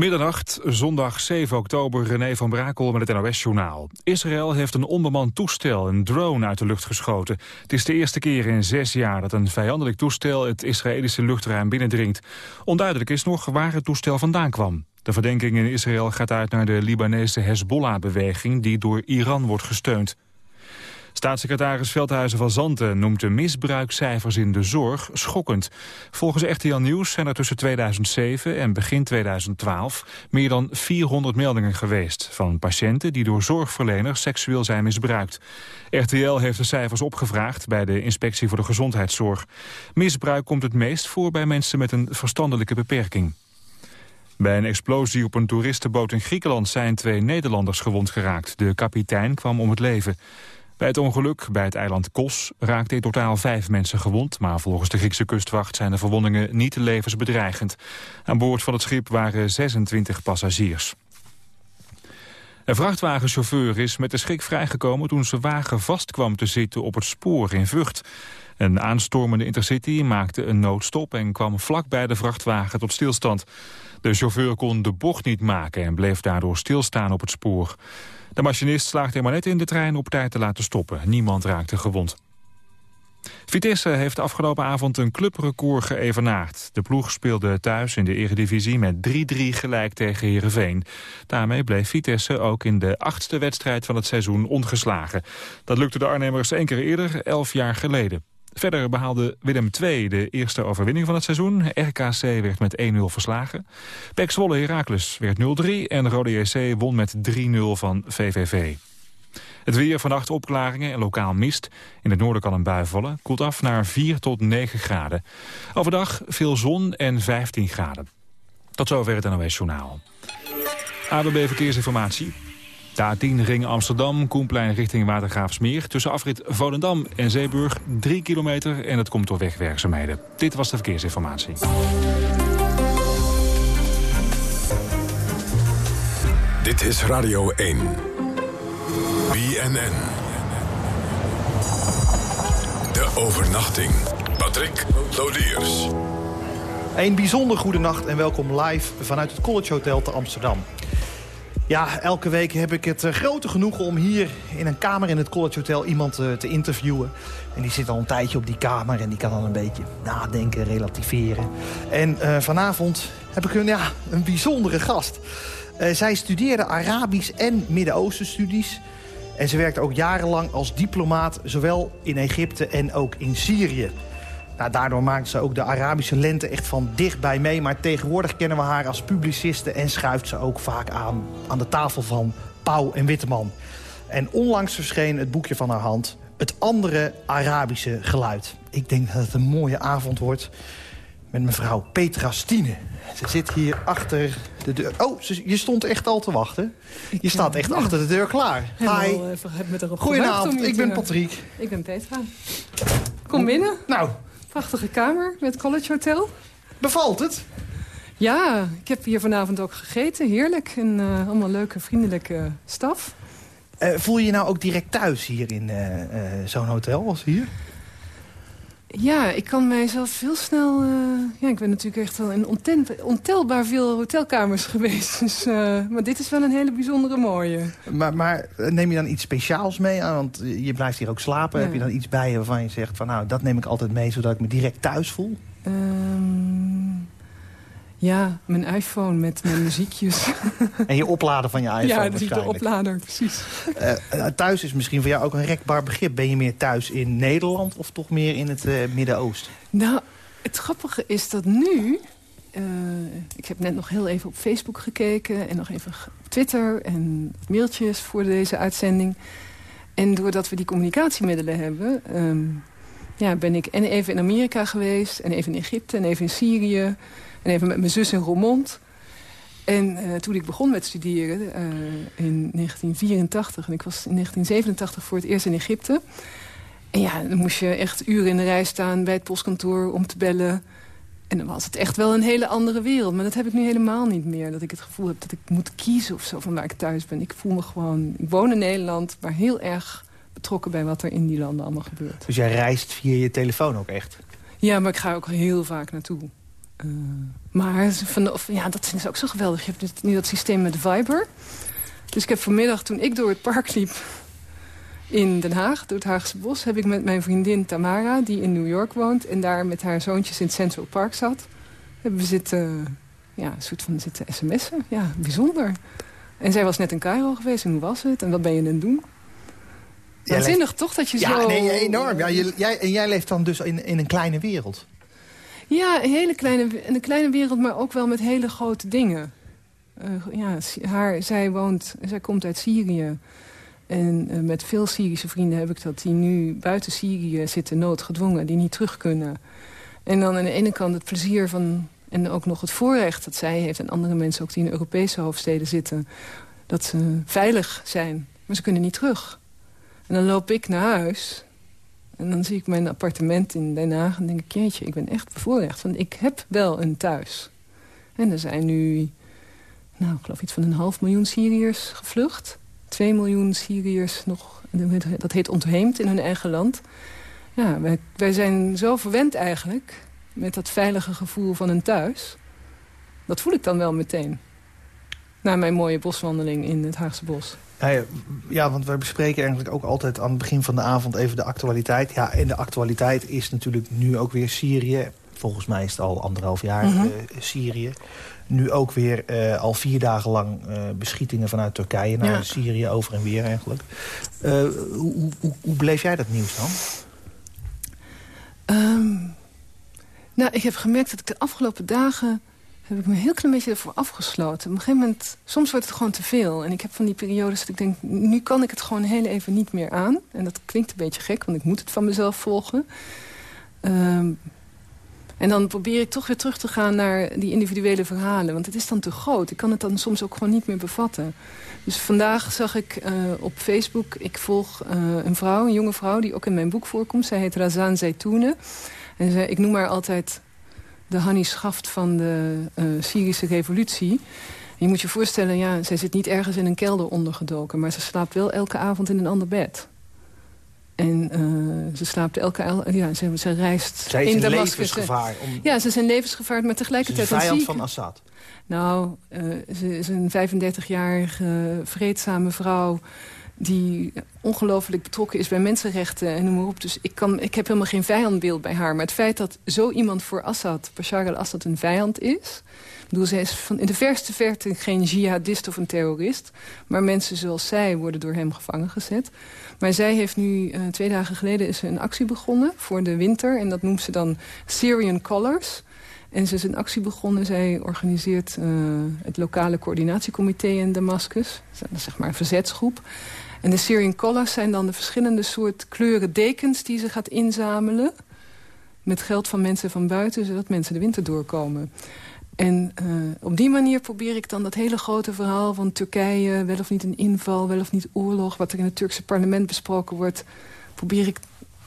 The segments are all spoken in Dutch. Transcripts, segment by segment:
Middernacht, zondag 7 oktober, René van Brakel met het NOS-journaal. Israël heeft een onbemand toestel, een drone, uit de lucht geschoten. Het is de eerste keer in zes jaar dat een vijandelijk toestel het Israëlische luchtruim binnendringt. Onduidelijk is nog waar het toestel vandaan kwam. De verdenking in Israël gaat uit naar de Libanese Hezbollah-beweging... die door Iran wordt gesteund. Staatssecretaris Veldhuizen van Zanten noemt de misbruikcijfers in de zorg schokkend. Volgens RTL Nieuws zijn er tussen 2007 en begin 2012 meer dan 400 meldingen geweest van patiënten die door zorgverleners seksueel zijn misbruikt. RTL heeft de cijfers opgevraagd bij de Inspectie voor de Gezondheidszorg. Misbruik komt het meest voor bij mensen met een verstandelijke beperking. Bij een explosie op een toeristenboot in Griekenland zijn twee Nederlanders gewond geraakt. De kapitein kwam om het leven. Bij het ongeluk bij het eiland Kos raakten in totaal vijf mensen gewond... maar volgens de Griekse kustwacht zijn de verwondingen niet levensbedreigend. Aan boord van het schip waren 26 passagiers. Een vrachtwagenchauffeur is met de schrik vrijgekomen toen zijn wagen vast kwam te zitten op het spoor in Vught. Een aanstormende intercity maakte een noodstop en kwam vlak bij de vrachtwagen tot stilstand. De chauffeur kon de bocht niet maken en bleef daardoor stilstaan op het spoor. De machinist slaagde er maar net in de trein op tijd te laten stoppen. Niemand raakte gewond. Vitesse heeft afgelopen avond een clubrecord geëvenaard. De ploeg speelde thuis in de eredivisie met 3-3 gelijk tegen Heerenveen. Daarmee bleef Vitesse ook in de achtste wedstrijd van het seizoen ongeslagen. Dat lukte de Arnhemmers één keer eerder, elf jaar geleden. Verder behaalde Willem II de eerste overwinning van het seizoen. RKC werd met 1-0 verslagen. Pek Zwolle Heracles werd 0-3 en Rode JC won met 3-0 van VVV. Het weer vannacht opklaringen en lokaal mist. In het noorden kan een bui vallen. Koelt af naar 4 tot 9 graden. Overdag veel zon en 15 graden. Tot zover het NOS Journaal. ABB Verkeersinformatie. De A10 ring Amsterdam, Koenplein richting Watergraafsmeer. Tussen afrit Volendam en Zeeburg 3 kilometer en het komt door wegwerkzaamheden. Dit was de verkeersinformatie. Dit is Radio 1. BNN. De overnachting. Patrick Lodiers. Een bijzonder goede nacht en welkom live vanuit het College Hotel te Amsterdam. Ja, elke week heb ik het eh, grote genoegen om hier in een kamer in het College Hotel iemand eh, te interviewen. En die zit al een tijdje op die kamer en die kan dan een beetje nadenken, relativeren. En uh, vanavond heb ik een, ja, een bijzondere gast. Zij studeerde Arabisch en Midden-Oosten studies. En ze werkte ook jarenlang als diplomaat, zowel in Egypte en ook in Syrië. Nou, daardoor maakt ze ook de Arabische lente echt van dichtbij mee. Maar tegenwoordig kennen we haar als publiciste... en schuift ze ook vaak aan aan de tafel van Pauw en Witteman. En onlangs verscheen het boekje van haar hand... Het andere Arabische geluid. Ik denk dat het een mooie avond wordt met mevrouw Petra Stine. Ze zit hier achter de deur. Oh, je stond echt al te wachten. Je staat echt achter de deur klaar. Hi. Goedenavond, ik ben Patrick. Ik ben Petra. Kom binnen. Nou, Prachtige kamer met College Hotel. Bevalt het? Ja, ik heb hier vanavond ook gegeten. Heerlijk. En uh, allemaal leuke, vriendelijke staf. Uh, voel je je nou ook direct thuis hier in uh, zo'n hotel als hier? Ja, ik kan mijzelf heel snel... ja, ik ben natuurlijk echt wel in ontelbaar veel hotelkamers geweest. Dus, maar dit is wel een hele bijzondere mooie. Maar, maar neem je dan iets speciaals mee? Want je blijft hier ook slapen. Ja. Heb je dan iets bij je waarvan je zegt... van nou, dat neem ik altijd mee zodat ik me direct thuis voel? Um, ja, mijn iPhone met mijn muziekjes. En je oplader van je iPhone Ja, dat is de oplader, precies. Uh, thuis is misschien voor jou ook een rekbaar begrip. Ben je meer thuis in Nederland of toch meer in het uh, Midden-Oosten? Nou, het grappige is dat nu... Uh, ik heb net nog heel even op Facebook gekeken... en nog even op Twitter en mailtjes voor deze uitzending. En doordat we die communicatiemiddelen hebben... Um, ja, ben ik en even in Amerika geweest... en even in Egypte en even in Syrië... En even met mijn zus in Roermond. En uh, toen ik begon met studeren uh, in 1984... en ik was in 1987 voor het eerst in Egypte... en ja, dan moest je echt uren in de rij staan bij het postkantoor om te bellen... En dan was het echt wel een hele andere wereld. Maar dat heb ik nu helemaal niet meer. Dat ik het gevoel heb dat ik moet kiezen of zo van waar ik thuis ben. Ik voel me gewoon... Ik woon in Nederland, maar heel erg betrokken bij wat er in die landen allemaal gebeurt. Dus jij reist via je telefoon ook echt? Ja, maar ik ga ook heel vaak naartoe. Maar van, of, ja, dat is ook zo geweldig. Je hebt nu dat systeem met Viber. Dus ik heb vanmiddag, toen ik door het park liep in Den Haag, door het Haagse Bos... heb ik met mijn vriendin Tamara, die in New York woont... en daar met haar zoontjes in Central Park zat... hebben we zitten, ja, een soort van zitten sms'en. Ja, bijzonder. En zij was net in Cairo geweest en hoe was het? En wat ben je aan het doen? Waanzinnig toch dat je ja, zo... Nee, enorm. Ja, jij, en jij leeft dan dus in, in een kleine wereld. Ja, een hele kleine, een kleine wereld, maar ook wel met hele grote dingen. Uh, ja, haar, zij, woont, zij komt uit Syrië. En uh, met veel Syrische vrienden heb ik dat die nu buiten Syrië zitten, noodgedwongen, die niet terug kunnen. En dan aan de ene kant het plezier van, en ook nog het voorrecht dat zij heeft... en andere mensen ook die in Europese hoofdsteden zitten... dat ze veilig zijn, maar ze kunnen niet terug. En dan loop ik naar huis en dan zie ik mijn appartement in Den Haag en denk ik... jeetje, ik ben echt bevoorrecht, want ik heb wel een thuis. En er zijn nu, nou, ik geloof iets van een half miljoen Syriërs gevlucht. Twee miljoen Syriërs nog, dat heet ontheemd in hun eigen land. Ja, wij, wij zijn zo verwend eigenlijk met dat veilige gevoel van een thuis. Dat voel ik dan wel meteen. Na mijn mooie boswandeling in het Haagse bos. Ja, ja, want wij bespreken eigenlijk ook altijd aan het begin van de avond even de actualiteit. Ja, en de actualiteit is natuurlijk nu ook weer Syrië. Volgens mij is het al anderhalf jaar mm Syrië. Nu ook weer uh, al vier dagen lang uh, beschietingen vanuit Turkije naar ja. Syrië over en weer eigenlijk. hoe, hoe, hoe beleef jij dat nieuws dan? Um, nou, ik heb gemerkt dat ik de afgelopen dagen heb ik me een heel klein beetje ervoor afgesloten. Op een gegeven moment, soms wordt het gewoon te veel. En ik heb van die periodes dat ik denk, nu kan ik het gewoon heel even niet meer aan. En dat klinkt een beetje gek, want ik moet het van mezelf volgen. Um, en dan probeer ik toch weer terug te gaan naar die individuele verhalen. Want het is dan te groot. Ik kan het dan soms ook gewoon niet meer bevatten. Dus vandaag zag ik uh, op Facebook... ik volg uh, een vrouw, een jonge vrouw, die ook in mijn boek voorkomt. Zij heet Razan Zaytoune. En zij, ik noem haar altijd de Hanni Schaft van de uh, Syrische revolutie. je moet je voorstellen, ja, zij zit niet ergens in een kelder ondergedoken... maar ze slaapt wel elke avond in een ander bed. En uh, ze slaapt elke... Ja, ze, ze reist Zij is in een levensgevaar. Om... Ja, ze is een levensgevaar, maar tegelijkertijd... Ze is een vijand van Assad. Nou, uh, ze is een 35-jarige vreedzame vrouw die ongelooflijk betrokken is bij mensenrechten en noem maar op. Dus ik, kan, ik heb helemaal geen vijandbeeld bij haar. Maar het feit dat zo iemand voor Assad, Bashar al-Assad, een vijand is... Ik bedoel, zij is van in de verste verte geen jihadist of een terrorist. Maar mensen zoals zij worden door hem gevangen gezet. Maar zij heeft nu, uh, twee dagen geleden, is een actie begonnen voor de winter. En dat noemt ze dan Syrian Colors. En ze is een actie begonnen. Zij organiseert uh, het lokale coördinatiecomité in Damascus. Dat is zeg maar een verzetsgroep. En de Syrian Colors zijn dan de verschillende soort kleuren dekens... die ze gaat inzamelen met geld van mensen van buiten... zodat mensen de winter doorkomen. En uh, op die manier probeer ik dan dat hele grote verhaal van Turkije... wel of niet een inval, wel of niet oorlog... wat er in het Turkse parlement besproken wordt... probeer ik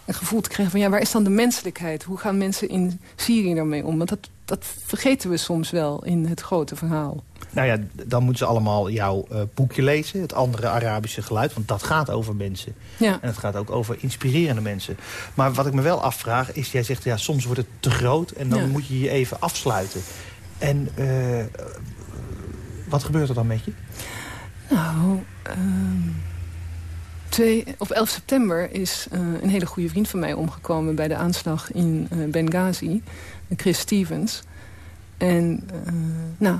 een gevoel te krijgen van... ja, waar is dan de menselijkheid? Hoe gaan mensen in Syrië daarmee om? Want dat, dat vergeten we soms wel in het grote verhaal. Nou ja, dan moeten ze allemaal jouw uh, boekje lezen. Het andere Arabische geluid. Want dat gaat over mensen. Ja. En het gaat ook over inspirerende mensen. Maar wat ik me wel afvraag is... Jij zegt, ja, soms wordt het te groot. En dan ja. moet je je even afsluiten. En uh, wat gebeurt er dan met je? Nou, uh, op 11 september is uh, een hele goede vriend van mij omgekomen... bij de aanslag in Benghazi, Chris Stevens. En nou,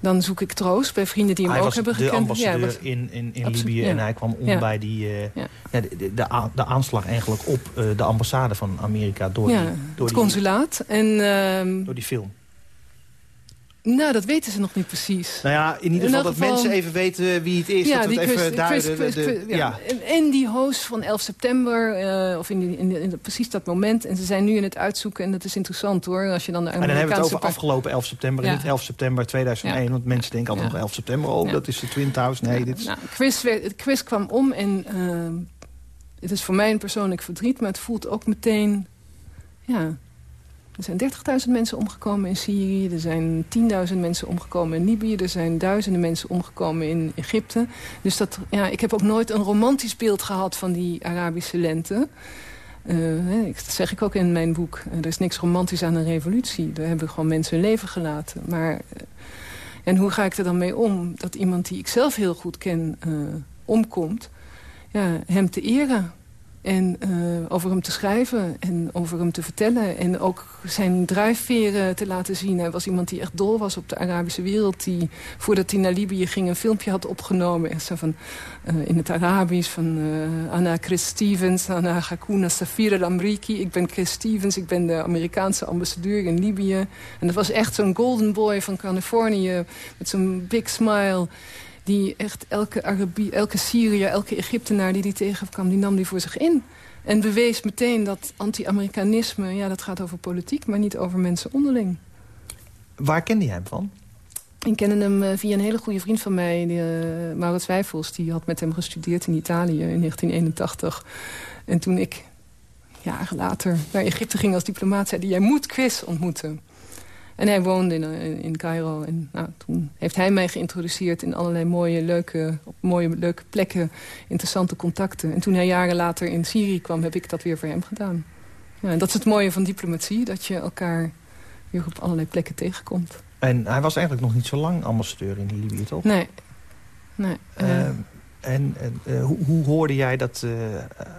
dan zoek ik troost bij vrienden die hem hij ook hebben gekend. Hij was de ambassadeur ja, in, in, in Libië ja. en hij kwam om ja. bij die, uh, de, de, de, aanslag eigenlijk op uh, de ambassade van Amerika. Door, die, door het consulaat. En, uh, door die film. Nou, dat weten ze nog niet precies. Nou ja, in ieder geval dat geval... mensen even weten wie het is. Ja, dat die het even. Chris, Chris, ja. ja. En die host van 11 september, uh, of in, die, in, die, in, precies dat moment. En ze zijn nu in het uitzoeken en dat is interessant hoor. Als je dan de en dan hebben we het over afgelopen 11 september, ja. niet 11 september 2001. Ja. Want mensen denken altijd nog 11 september, oh dat is de Twin Towers. Nee, dit is... Nou, Chris, werd, Chris kwam om en uh, het is voor mij een persoonlijk verdriet. Maar het voelt ook meteen, ja... Er zijn 30.000 mensen omgekomen in Syrië. Er zijn 10.000 mensen omgekomen in Libië. Er zijn duizenden mensen omgekomen in Egypte. Dus dat, ja, ik heb ook nooit een romantisch beeld gehad van die Arabische lente. dat zeg ik ook in mijn boek. er is niks romantisch aan een revolutie. Daar hebben gewoon mensen hun leven gelaten. Maar, en hoe ga ik er dan mee om? Dat iemand die ik zelf heel goed ken omkomt. Ja, hem te eren. En uh, over hem te schrijven en over hem te vertellen. En ook zijn drijfveren te laten zien. Hij was iemand die echt dol was op de Arabische wereld. Die voordat hij naar Libië ging een filmpje had opgenomen. Echt van, uh, in het Arabisch van uh, Anna Chris Stevens. Anna Hakuna Safira Lamriki. Ik ben Chris Stevens. Ik ben de Amerikaanse ambassadeur in Libië. En dat was echt zo'n golden boy van Californië. Met zo'n big smile die echt elke, Arabie, elke Syriër, elke Egyptenaar die die tegenkwam... die nam die voor zich in. En bewees meteen dat anti-Amerikanisme... ja, dat gaat over politiek, maar niet over mensen onderling. Waar kende jij hem van? Ik kende hem eh, via een hele goede vriend van mij, uh, Maurits Wijfels. Die had met hem gestudeerd in Italië in 1981. En toen ik jaren later naar Egypte ging als diplomaat... zei hij, jij moet Chris ontmoeten. En hij woonde in, eh, in Cairo. En nou, toen heeft hij mij geïntroduceerd in allerlei mooie, leuke, op mooie, leuke plekken. Interessante contacten. En toen hij jaren later in Syrië kwam, heb ik dat weer voor hem gedaan. Ja, en dat is het mooie van diplomatie. Dat je elkaar weer op allerlei plekken tegenkomt. En hij was eigenlijk nog niet zo lang ambassadeur in Libië, toch? Nee. nee uh, en uh, hoe, hoe, hoorde jij dat uh,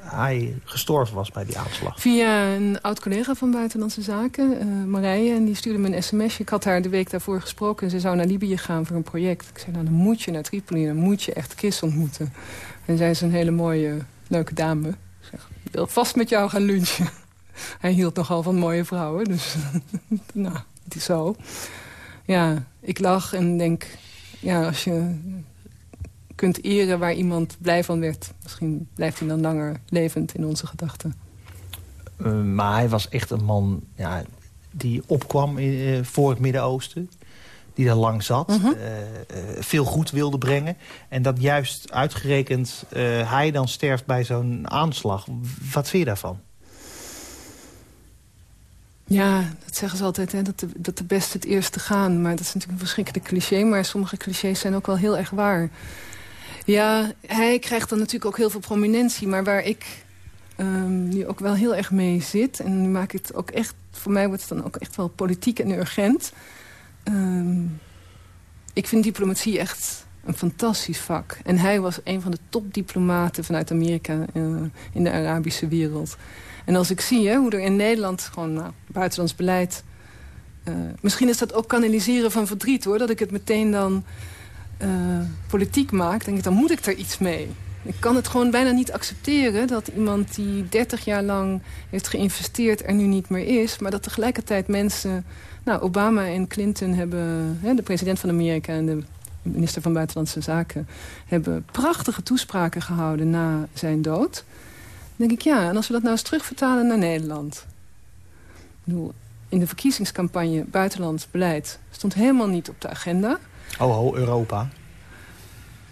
hij gestorven was bij die aanslag? Via een oud-collega van Buitenlandse Zaken, uh, Marije. En die stuurde me een sms. Ik had haar de week daarvoor gesproken. En ze zou naar Libië gaan voor een project. Ik zei, nou dan moet je naar Tripoli. Dan moet je echt Kis ontmoeten. En zij is een hele mooie, leuke dame. Ik zeg, ik wil vast met jou gaan lunchen. hij hield nogal van mooie vrouwen. Dus nou, het is zo. Ja, ik lag en denk... Ja, als je kunt eren waar iemand blij van werd. Misschien blijft hij dan langer levend in onze gedachten. Uh, maar hij was echt een man ja, die opkwam in, uh, voor het Midden-Oosten. Die daar lang zat. Uh -huh. veel goed wilde brengen. En dat juist uitgerekend hij dan sterft bij zo'n aanslag. Wat vind je daarvan? Ja, dat zeggen ze altijd, hè, dat, de, dat de beste het eerste gaan. Maar dat is natuurlijk een verschrikkelijk cliché. Maar sommige clichés zijn ook wel heel erg waar. Ja, hij krijgt dan natuurlijk ook heel veel prominentie. Maar waar ik um, nu ook wel heel erg mee zit... en nu maak ik het ook echt... voor mij wordt het dan ook echt wel politiek en urgent. Um, ik vind diplomatie echt een fantastisch vak. En hij was een van de topdiplomaten vanuit Amerika uh, in de Arabische wereld. En als ik zie hè, hoe er in Nederland gewoon nou, buitenlands beleid... Uh, misschien is dat ook kanaliseren van verdriet, hoor. Dat ik het meteen dan uh, politiek maak, denk ik, dan moet ik er iets mee. Ik kan het gewoon bijna niet accepteren dat iemand die 30 jaar lang heeft geïnvesteerd er nu niet meer is. Maar dat tegelijkertijd mensen, nou Obama en Clinton hebben, hè, de president van Amerika en de minister van Buitenlandse Zaken, hebben prachtige toespraken gehouden na zijn dood. Dan denk ik, ja, en als we dat nou eens terugvertalen naar Nederland. In de verkiezingscampagne buitenlands beleid stond helemaal niet op de agenda. Oh, ho, Europa.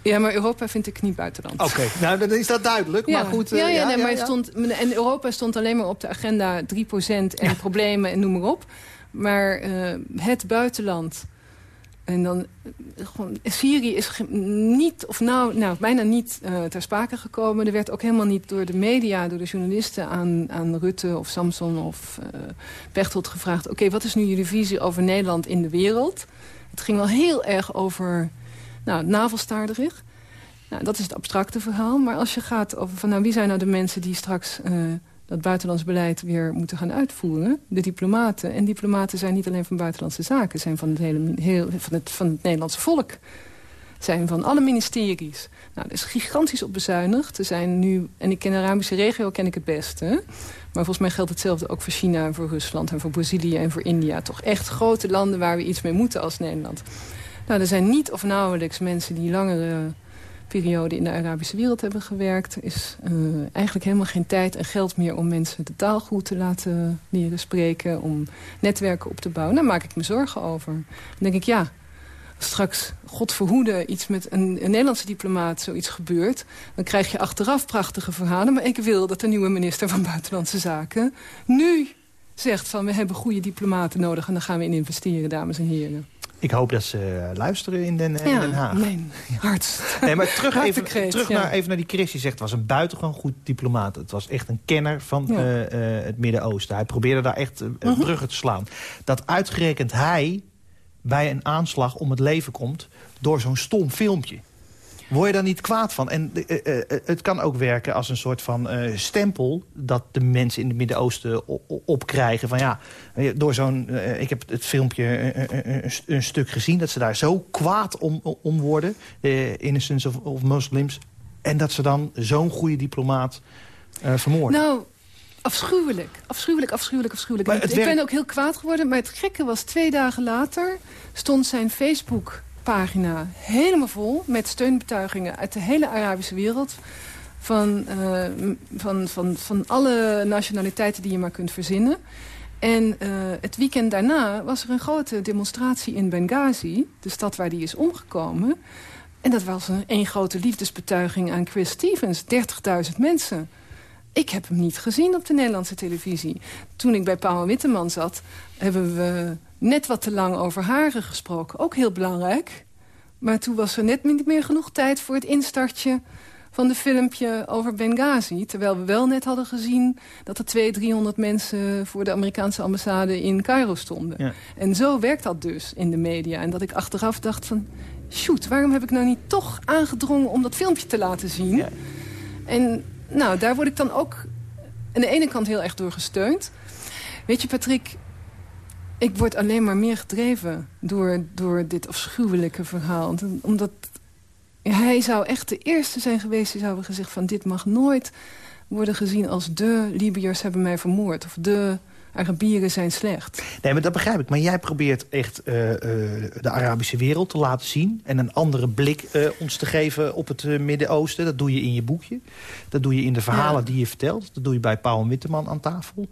Ja, maar Europa vind ik niet buitenland. Oké, nou dan is dat duidelijk. Ja. Maar goed, ja, ja, nee, maar Stond, en Europa stond alleen maar op de agenda 3% en problemen en noem maar op. Maar uh, het buitenland... En dan, gewoon, Syrië is niet, of nou, nou bijna niet uh, ter sprake gekomen. Er werd ook helemaal niet door de media, door de journalisten aan, aan Rutte of Samson of uh, Pechtold gevraagd... oké, wat is nu jullie visie over Nederland in de wereld? Het ging wel heel erg over nou, navelstaarderig. Nou, dat is het abstracte verhaal. Maar als je gaat over van, nou, wie zijn nou de mensen die straks uh, dat buitenlands beleid weer moeten gaan uitvoeren? De diplomaten. En diplomaten zijn niet alleen van buitenlandse zaken, zijn van het, hele, heel, van het, van het Nederlandse volk. Zijn van alle ministeries. Nou, er is gigantisch op bezuinigd. Er zijn nu, en ik ken de Arabische regio ken ik het beste. Maar volgens mij geldt hetzelfde ook voor China en voor Rusland... en voor Brazilië en voor India. Toch echt grote landen waar we iets mee moeten als Nederland. Nou, er zijn niet of nauwelijks mensen die langere periode in de Arabische wereld hebben gewerkt. Er is uh, eigenlijk helemaal geen tijd en geld meer om mensen de taal goed te laten leren spreken. Om netwerken op te bouwen. Daar maak ik me zorgen over. Dan denk ik, ja, straks, God verhoede, iets met een, een, Nederlandse diplomaat zoiets gebeurt... dan krijg je achteraf prachtige verhalen. Maar ik wil dat de nieuwe minister van Buitenlandse Zaken nu zegt van... we hebben goede diplomaten nodig en dan gaan we in investeren, dames en heren. Ik hoop dat ze luisteren in Den, Den Haag. Nee, hard. Nee, maar terug, even, terug naar, even naar die Chris. Je zegt, het was een buitengewoon goed diplomaat. Het was echt een kenner van het Midden-Oosten. Hij probeerde daar echt uh, bruggen te slaan. Dat uitgerekend hij bij een aanslag om het leven komt... door zo'n stom filmpje. Word je daar niet kwaad van? En uh, het kan ook werken als een soort van stempel... dat de mensen in het Midden-Oosten opkrijgen. Van ja, door zo'n... ik heb het filmpje een, stuk gezien... dat ze daar zo kwaad om, om worden. innocence of, of Muslims. En dat ze dan zo'n goede diplomaat vermoorden. Nou, Afschuwelijk, afschuwelijk, afschuwelijk, afschuwelijk. Ik ben ook heel kwaad geworden, maar het gekke was... twee dagen later stond zijn Facebook-pagina helemaal vol... met steunbetuigingen uit de hele Arabische wereld... Van, uh, van, van, van alle nationaliteiten die je maar kunt verzinnen. En uh, het weekend daarna was er een grote demonstratie in Benghazi... de stad waar die is omgekomen. En dat was een, een grote liefdesbetuiging aan Chris Stevens. 30.000 mensen. Ik heb hem niet gezien op de Nederlandse televisie. Toen ik bij Paul Witteman zat, hebben we net wat te lang over haren gesproken. Ook heel belangrijk. Maar toen was er net niet meer genoeg tijd voor het instartje van de filmpje over Benghazi. Terwijl we wel net hadden gezien dat er 200, 300 mensen... voor de Amerikaanse ambassade in Cairo stonden. Ja. En zo werkt dat dus in de media. En dat ik achteraf dacht van... shoot, waarom heb ik nou niet toch aangedrongen om dat filmpje te laten zien? Ja. En nou, daar word ik dan ook aan de ene kant heel erg door gesteund. Weet je, Patrick, ik word alleen maar meer gedreven door, door dit afschuwelijke verhaal. Omdat hij zou echt de eerste zijn geweest die zou hebben gezegd van... dit mag nooit worden gezien als de Libiërs hebben mij vermoord. Of de Arabieren zijn slecht. Nee, maar dat begrijp ik. Maar jij probeert echt uh, uh, de Arabische wereld te laten zien... en een andere blik uh, ons te geven op het Midden-Oosten. Dat doe je in je boekje. Dat doe je in de verhalen die je vertelt. Dat doe je bij Paul Witteman aan tafel.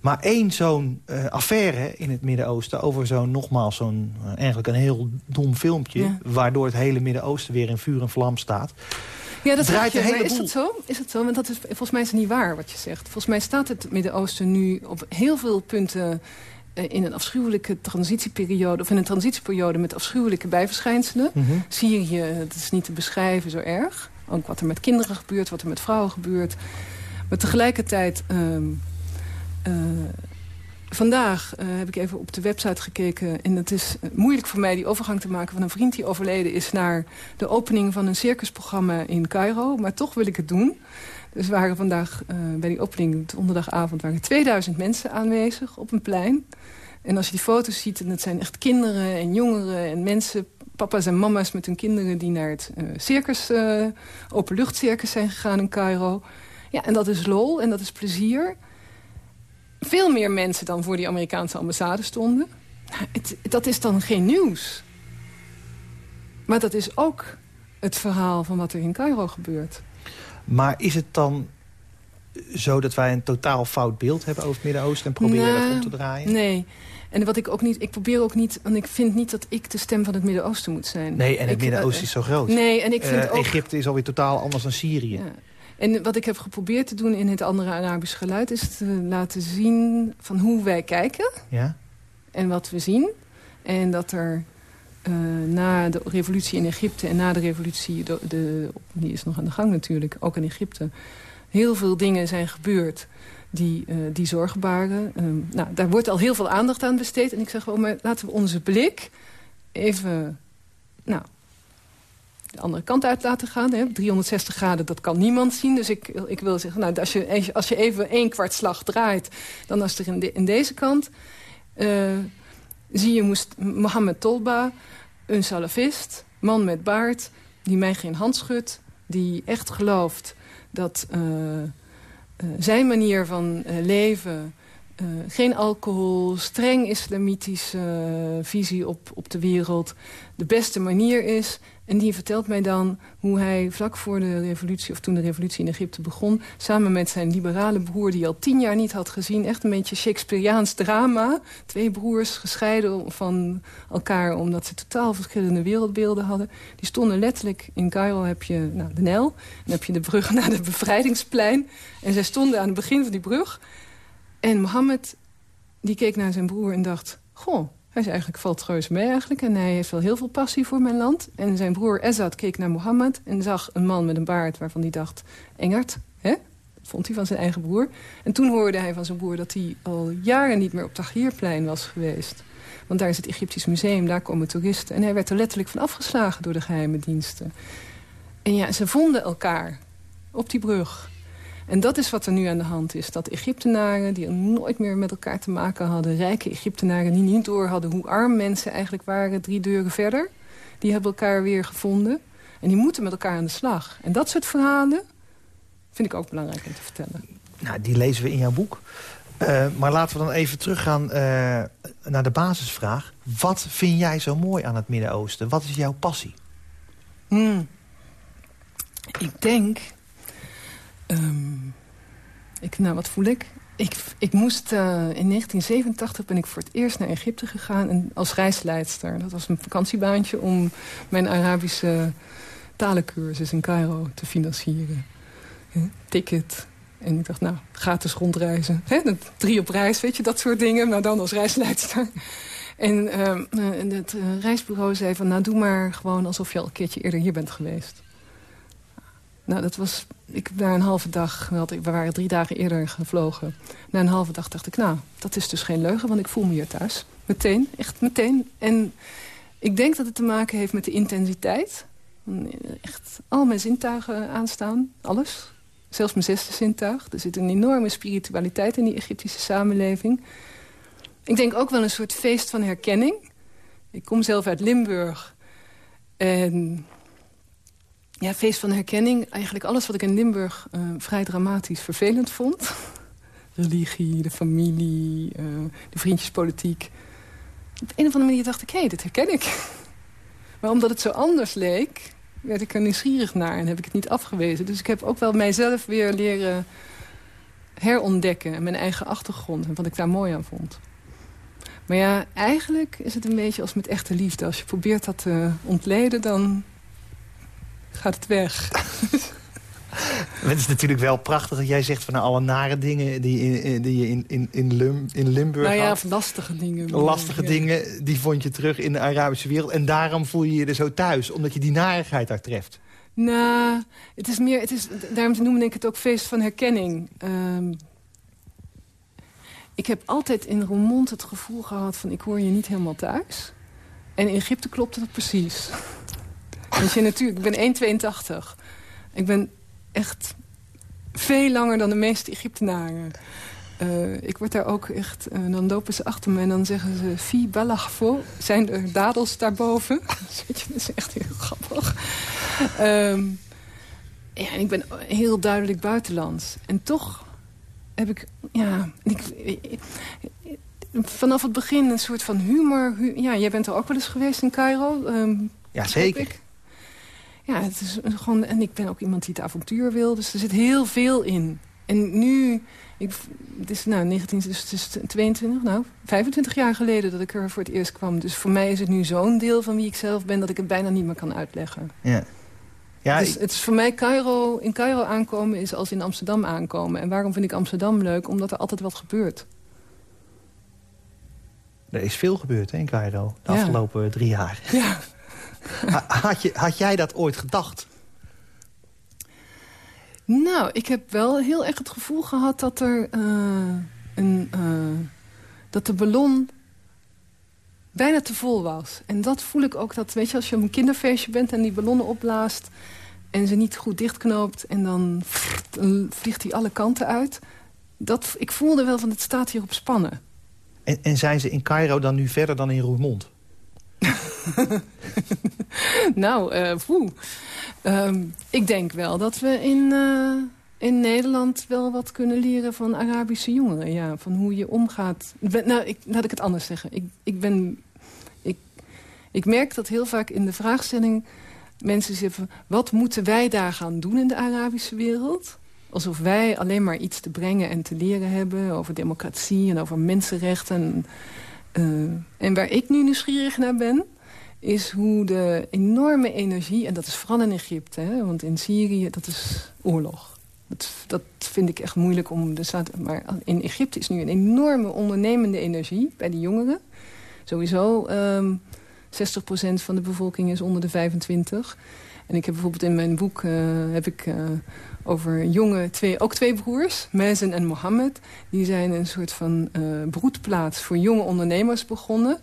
Maar één zo'n affaire in het Midden-Oosten... over zo'n, nogmaals, zo'n eigenlijk een heel dom filmpje... waardoor het hele Midden-Oosten weer in vuur en vlam staat... Ja, dat draait je, maar is dat zo? Is dat zo? Want dat is, volgens mij is het niet waar wat je zegt. Volgens mij staat het Midden-Oosten nu op heel veel punten eh, in een afschuwelijke transitieperiode... of in een transitieperiode met afschuwelijke bijverschijnselen. Mm -hmm. Syrië, dat is niet te beschrijven zo erg. Ook wat er met kinderen gebeurt, wat er met vrouwen gebeurt. Maar tegelijkertijd... Uh, Vandaag uh, heb ik even op de website gekeken. En het is uh, moeilijk voor mij die overgang te maken van een vriend die overleden is... naar de opening van een circusprogramma in Cairo. Maar toch wil ik het doen. Dus waren vandaag uh, bij die opening, onderdagavond... waren 2000 mensen aanwezig op een plein. En als je die foto's ziet, en het zijn echt kinderen en jongeren en mensen... papa's en mama's met hun kinderen die naar het circus, openluchtcircus zijn gegaan in Cairo. Ja, en dat is lol en dat is plezier veel meer mensen dan voor die Amerikaanse ambassade stonden. Het, dat is dan geen nieuws. Maar dat is ook het verhaal van wat er in Cairo gebeurt. Maar is het dan zo dat wij een totaal fout beeld hebben over het Midden-Oosten... en proberen nou, dat om te draaien? Nee. En wat ik ook niet, ik probeer ook niet, want ik vind niet dat ik de stem van het Midden-Oosten moet zijn. Nee, en het Midden-Oosten is zo groot. Nee, en ik vind uh, ook... Egypte is alweer totaal anders dan Syrië. Ja. En wat ik heb geprobeerd te doen in het andere Arabisch geluid... is te laten zien van hoe wij kijken ja. en wat we zien. En dat er uh, na de revolutie in Egypte en na de revolutie... De, de, die is nog aan de gang natuurlijk, ook in Egypte... heel veel dingen zijn gebeurd die, uh, die zorgen baren. Uh, nou, daar wordt al heel veel aandacht aan besteed. En ik zeg wel, maar laten we onze blik even... Nou, de andere kant uit laten gaan. Hè. 360 graden, dat kan niemand zien. Dus ik, ik wil zeggen, nou, als, je, als je even één kwart slag draait... dan is er in, in deze kant... Uh, zie je Mohammed Tolba, een salafist, man met baard... die mij geen hand schudt, die echt gelooft dat uh, uh, zijn manier van leven... geen alcohol, streng islamitische visie op, op de wereld... de beste manier is en die vertelt mij dan hoe hij vlak voor de revolutie... of toen de revolutie in Egypte begon... samen met zijn liberale broer die al tien jaar niet had gezien... echt een beetje Shakespeareaans drama. Twee broers gescheiden van elkaar... omdat ze totaal verschillende wereldbeelden hadden. Die stonden letterlijk... in Cairo heb je nou, de Nijl. Dan heb je de brug naar de bevrijdingsplein. En zij stonden aan het begin van die brug. En Mohammed die keek naar zijn broer en dacht... goh, Hij is eigenlijk valt reuze mee eigenlijk. En hij heeft wel heel veel passie voor mijn land. En zijn broer Ezad keek naar Mohammed en zag een man met een baard... waarvan hij dacht, Engert, hè? Vond hij van zijn eigen broer. En toen hoorde hij van zijn broer dat hij al jaren niet meer op Tahrirplein was geweest. Want daar is het Egyptisch museum, daar komen toeristen. En hij werd er letterlijk van afgeslagen door de geheime diensten. En ja, ze vonden elkaar op die brug. En dat is wat er nu aan de hand is. Dat Egyptenaren die nooit meer met elkaar te maken hadden... rijke Egyptenaren die niet door hadden hoe arm mensen eigenlijk waren... drie deuren verder, die hebben elkaar weer gevonden. En die moeten met elkaar aan de slag. En dat soort verhalen vind ik ook belangrijk om te vertellen. Nou, die lezen we in jouw boek. Uh, maar laten we dan even teruggaan uh, naar de basisvraag. Wat vind jij zo mooi aan het Midden-Oosten? Wat is jouw passie? Hmm. Ik denk... Um, ik, nou, wat voel ik? Ik, ik moest, uh, in 1987 ben ik voor het eerst naar Egypte gegaan en, als reisleidster. Dat was een vakantiebaantje om mijn Arabische talencursus in Cairo te financieren. ticket, en ik dacht, nou, gratis rondreizen. Hè? Drie op reis, weet je, dat soort dingen. Maar dan als reisleidster. En, uh, en het uh, reisbureau zei van, nou, doe maar gewoon alsof je al een keertje eerder hier bent geweest. Nou, dat was... Ik, na een halve dag, we waren drie dagen eerder gevlogen. Na een halve dag dacht ik, nou, dat is dus geen leugen, want ik voel me hier thuis. Meteen, echt meteen. En ik denk dat het te maken heeft met de intensiteit. Echt al mijn zintuigen aanstaan, alles. Zelfs mijn zesde zintuig. Er zit een enorme spiritualiteit in die Egyptische samenleving. Ik denk ook wel een soort feest van herkenning. Ik kom zelf uit Limburg. En ja, feest van herkenning. Eigenlijk alles wat ik in Limburg uh, vrij dramatisch vervelend vond. Religie, de familie, uh, de vriendjespolitiek. Op een of andere manier dacht ik, hé, hey, dit herken ik. Maar omdat het zo anders leek, werd ik er nieuwsgierig naar en heb ik het niet afgewezen. Dus ik heb ook wel mijzelf weer leren herontdekken... en mijn eigen achtergrond en wat ik daar mooi aan vond. Maar ja, eigenlijk is het een beetje als met echte liefde. Als je probeert dat te ontleden, dan gaat het weg. Het is natuurlijk wel prachtig dat jij zegt van nou, alle nare dingen die, in, die je in, in, in, in Limburg Nou ja, had. lastige dingen. Lastige dingen, die vond je terug in de Arabische wereld. En daarom voel je je er zo thuis, omdat je die narigheid daar treft. Nou, het is meer, het is, daarom noem ik het ook feest van herkenning. Um, ik heb altijd in Roermond het gevoel gehad van ik hoor je niet helemaal thuis. En in Egypte klopt dat precies. Want je natuurlijk, ik ben 1,82. Ik ben echt veel langer dan de meeste Egyptenaren. Uh, ik word daar ook echt... Uh, dan lopen ze achter me en dan zeggen ze... Fi balagfo, zijn er dadels daarboven? dat is echt heel grappig. Um, ja, en ik ben heel duidelijk buitenlands. En toch heb ik... Ja, ik, vanaf het begin een soort van humor. Hu ja, jij bent er ook wel eens geweest in Cairo. Um, ja, zeker ja, het is gewoon, en ik ben ook iemand die het avontuur wil. Dus er zit heel veel in. En nu, ik, het is nou 19, dus het is 22, nou 25 jaar geleden dat ik er voor het eerst kwam. Dus voor mij is het nu zo'n deel van wie ik zelf ben dat ik het bijna niet meer kan uitleggen. Ja. Ja, het, is, het is voor mij Cairo, in Cairo aankomen is als in Amsterdam aankomen. En waarom vind ik Amsterdam leuk? Omdat er altijd wat gebeurt. Er is veel gebeurd hè, in Cairo de afgelopen drie jaar. Ja, had, je, had jij dat ooit gedacht? Nou, ik heb wel heel erg het gevoel gehad dat er uh, een... Uh, dat de ballon bijna te vol was. En dat voel ik ook, dat, weet je, als je op een kinderfeestje bent... en die ballonnen opblaast en ze niet goed dichtknoopt... en dan, vliegt hij alle kanten uit. Dat, ik voelde wel van, het staat hier op spannen. En, en zijn ze in Cairo dan nu verder dan in Roermond? nou, uh, ik denk wel dat we in, uh, in Nederland wel wat kunnen leren van Arabische jongeren. Ja, van hoe je omgaat. Nou, ik, laat ik het anders zeggen. Ik, ik, ben, ik, ik merk dat heel vaak in de vraagstelling mensen zeggen... wat moeten wij daar gaan doen in de Arabische wereld? Alsof wij alleen maar iets te brengen en te leren hebben... over democratie en over mensenrechten... Uh, en waar ik nu nieuwsgierig naar ben is hoe de enorme energie... en dat is vooral in Egypte, hè, want in Syrië, dat is oorlog. Dat, dat vind ik echt moeilijk om... De, maar in Egypte is nu een enorme ondernemende energie bij de jongeren. Sowieso um, ehm, 60% van de bevolking is onder de 25. En ik heb bijvoorbeeld in mijn boek uh, heb ik, uh, over jonge, twee, ook twee broers, Mezen en Mohammed. Die zijn een soort van uh, broedplaats voor jonge ondernemers begonnen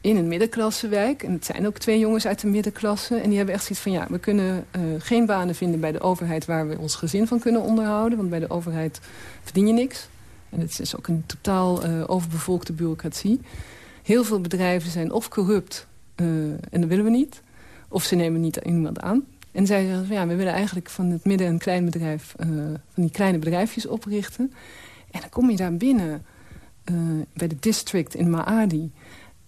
in een middenklassewijk. En het zijn ook twee jongens uit de middenklasse. En die hebben echt zoiets van, ja, we kunnen geen banen vinden bij de overheid... waar we ons gezin van kunnen onderhouden. Want bij de overheid verdien je niks. En het is ook een totaal overbevolkte bureaucratie. Heel veel bedrijven zijn of corrupt, en dat willen we niet. Of ze nemen niet iemand aan. En zij zeggen, van, ja, we willen eigenlijk van het midden- en kleinbedrijf... van die kleine bedrijfjes oprichten. En dan kom je daar binnen bij de district in Maadi...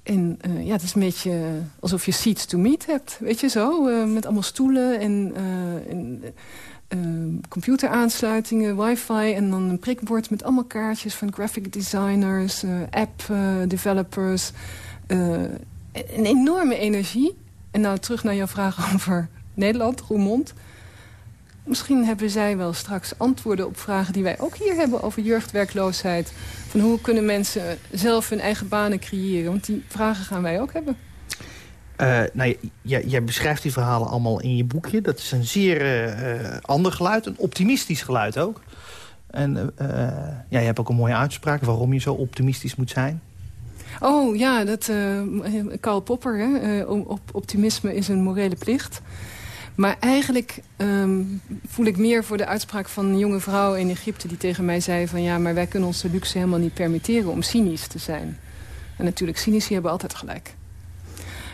En uh, ja, het is een beetje alsof je seats to meet hebt. Weet je zo? Uh, met allemaal stoelen en, uh, en computeraansluitingen, wifi... en dan een prikbord met allemaal kaartjes van graphic designers... app developers. een enorme energie. En nou terug naar jouw vraag over Nederland, Roermond... Misschien hebben zij wel straks antwoorden op vragen die wij ook hier hebben over jeugdwerkloosheid. Van hoe kunnen mensen zelf hun eigen banen creëren? Want die vragen gaan wij ook hebben. Uh, nou, jij, beschrijft die verhalen allemaal in je boekje. Dat is een zeer uh, ander geluid, een optimistisch geluid ook. En ja, je hebt ook een mooie uitspraak waarom je zo optimistisch moet zijn. Oh ja, dat, Karl Popper, hè? optimisme is een morele plicht. Maar eigenlijk um, voel ik meer voor de uitspraak van een jonge vrouw in Egypte... die tegen mij zei van ja, maar wij kunnen ons luxe helemaal niet permitteren om cynisch te zijn. En natuurlijk, cynici hebben altijd gelijk.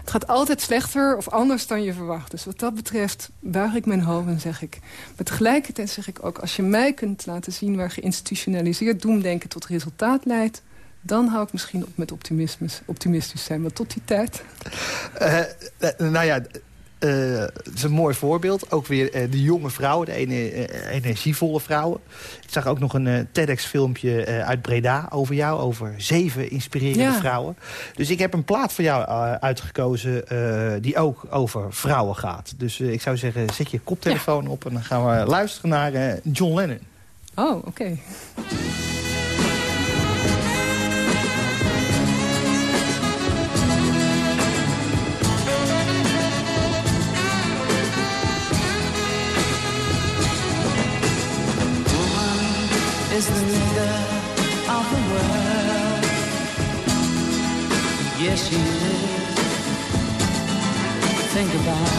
Het gaat altijd slechter of anders dan je verwacht. Dus wat dat betreft buig ik mijn hoofd en zeg ik... maar tegelijkertijd zeg ik ook... als je mij kunt laten zien waar geïnstitutionaliseerd doemdenken tot resultaat leidt... dan hou ik misschien op met optimistisch zijn. Maar tot die tijd... Uh, nou ja, uh, het is een mooi voorbeeld. Ook weer uh, de jonge vrouwen, de uh, energievolle vrouwen. Ik zag ook nog een TEDx-filmpje uit Breda over jou. Over zeven inspirerende ja. vrouwen. Dus ik heb een plaat voor jou uitgekozen die ook over vrouwen gaat. Dus ik zou zeggen, zet je koptelefoon ja. op en dan gaan we luisteren naar John Lennon. Oh, oké. Okay. Think about.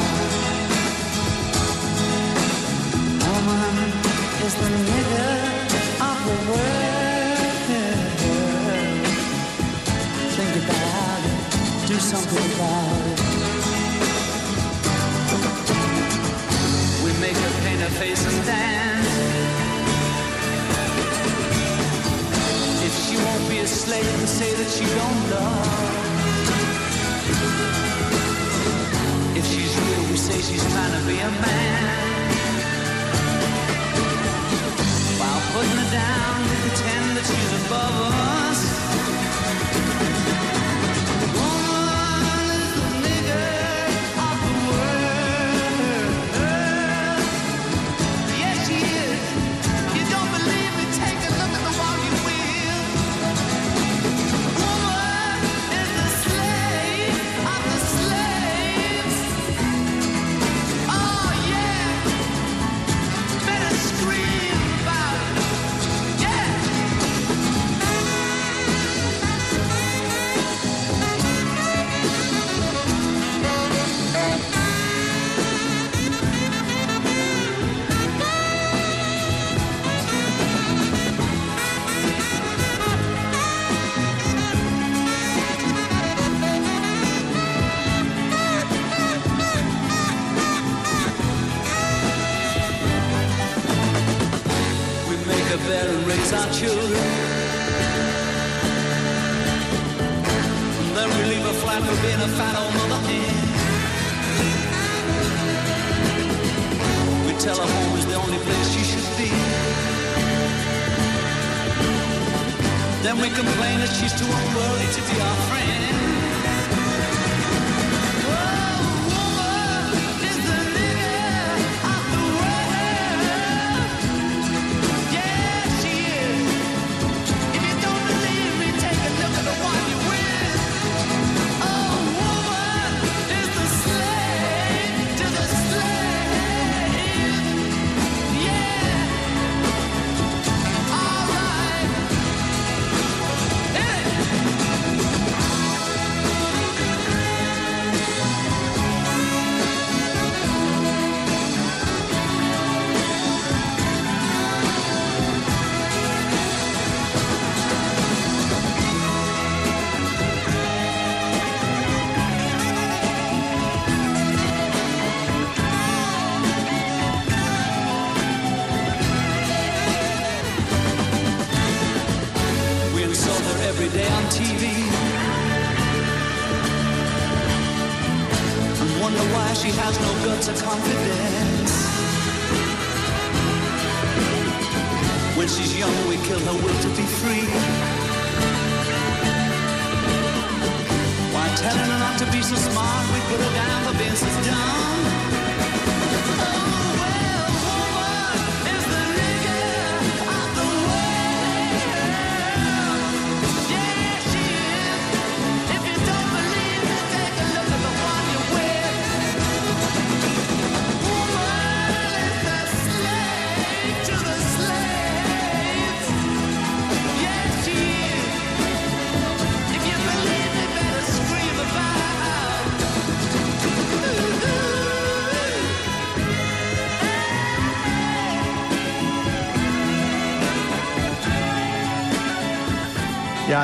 Woman is the leader of the world. Think about it. Do something about it. We make her paint her face and dance. If she won't be a slave and say that she don't love. She's real, we say she's trying to be a man. While putting her down, we pretend that she's above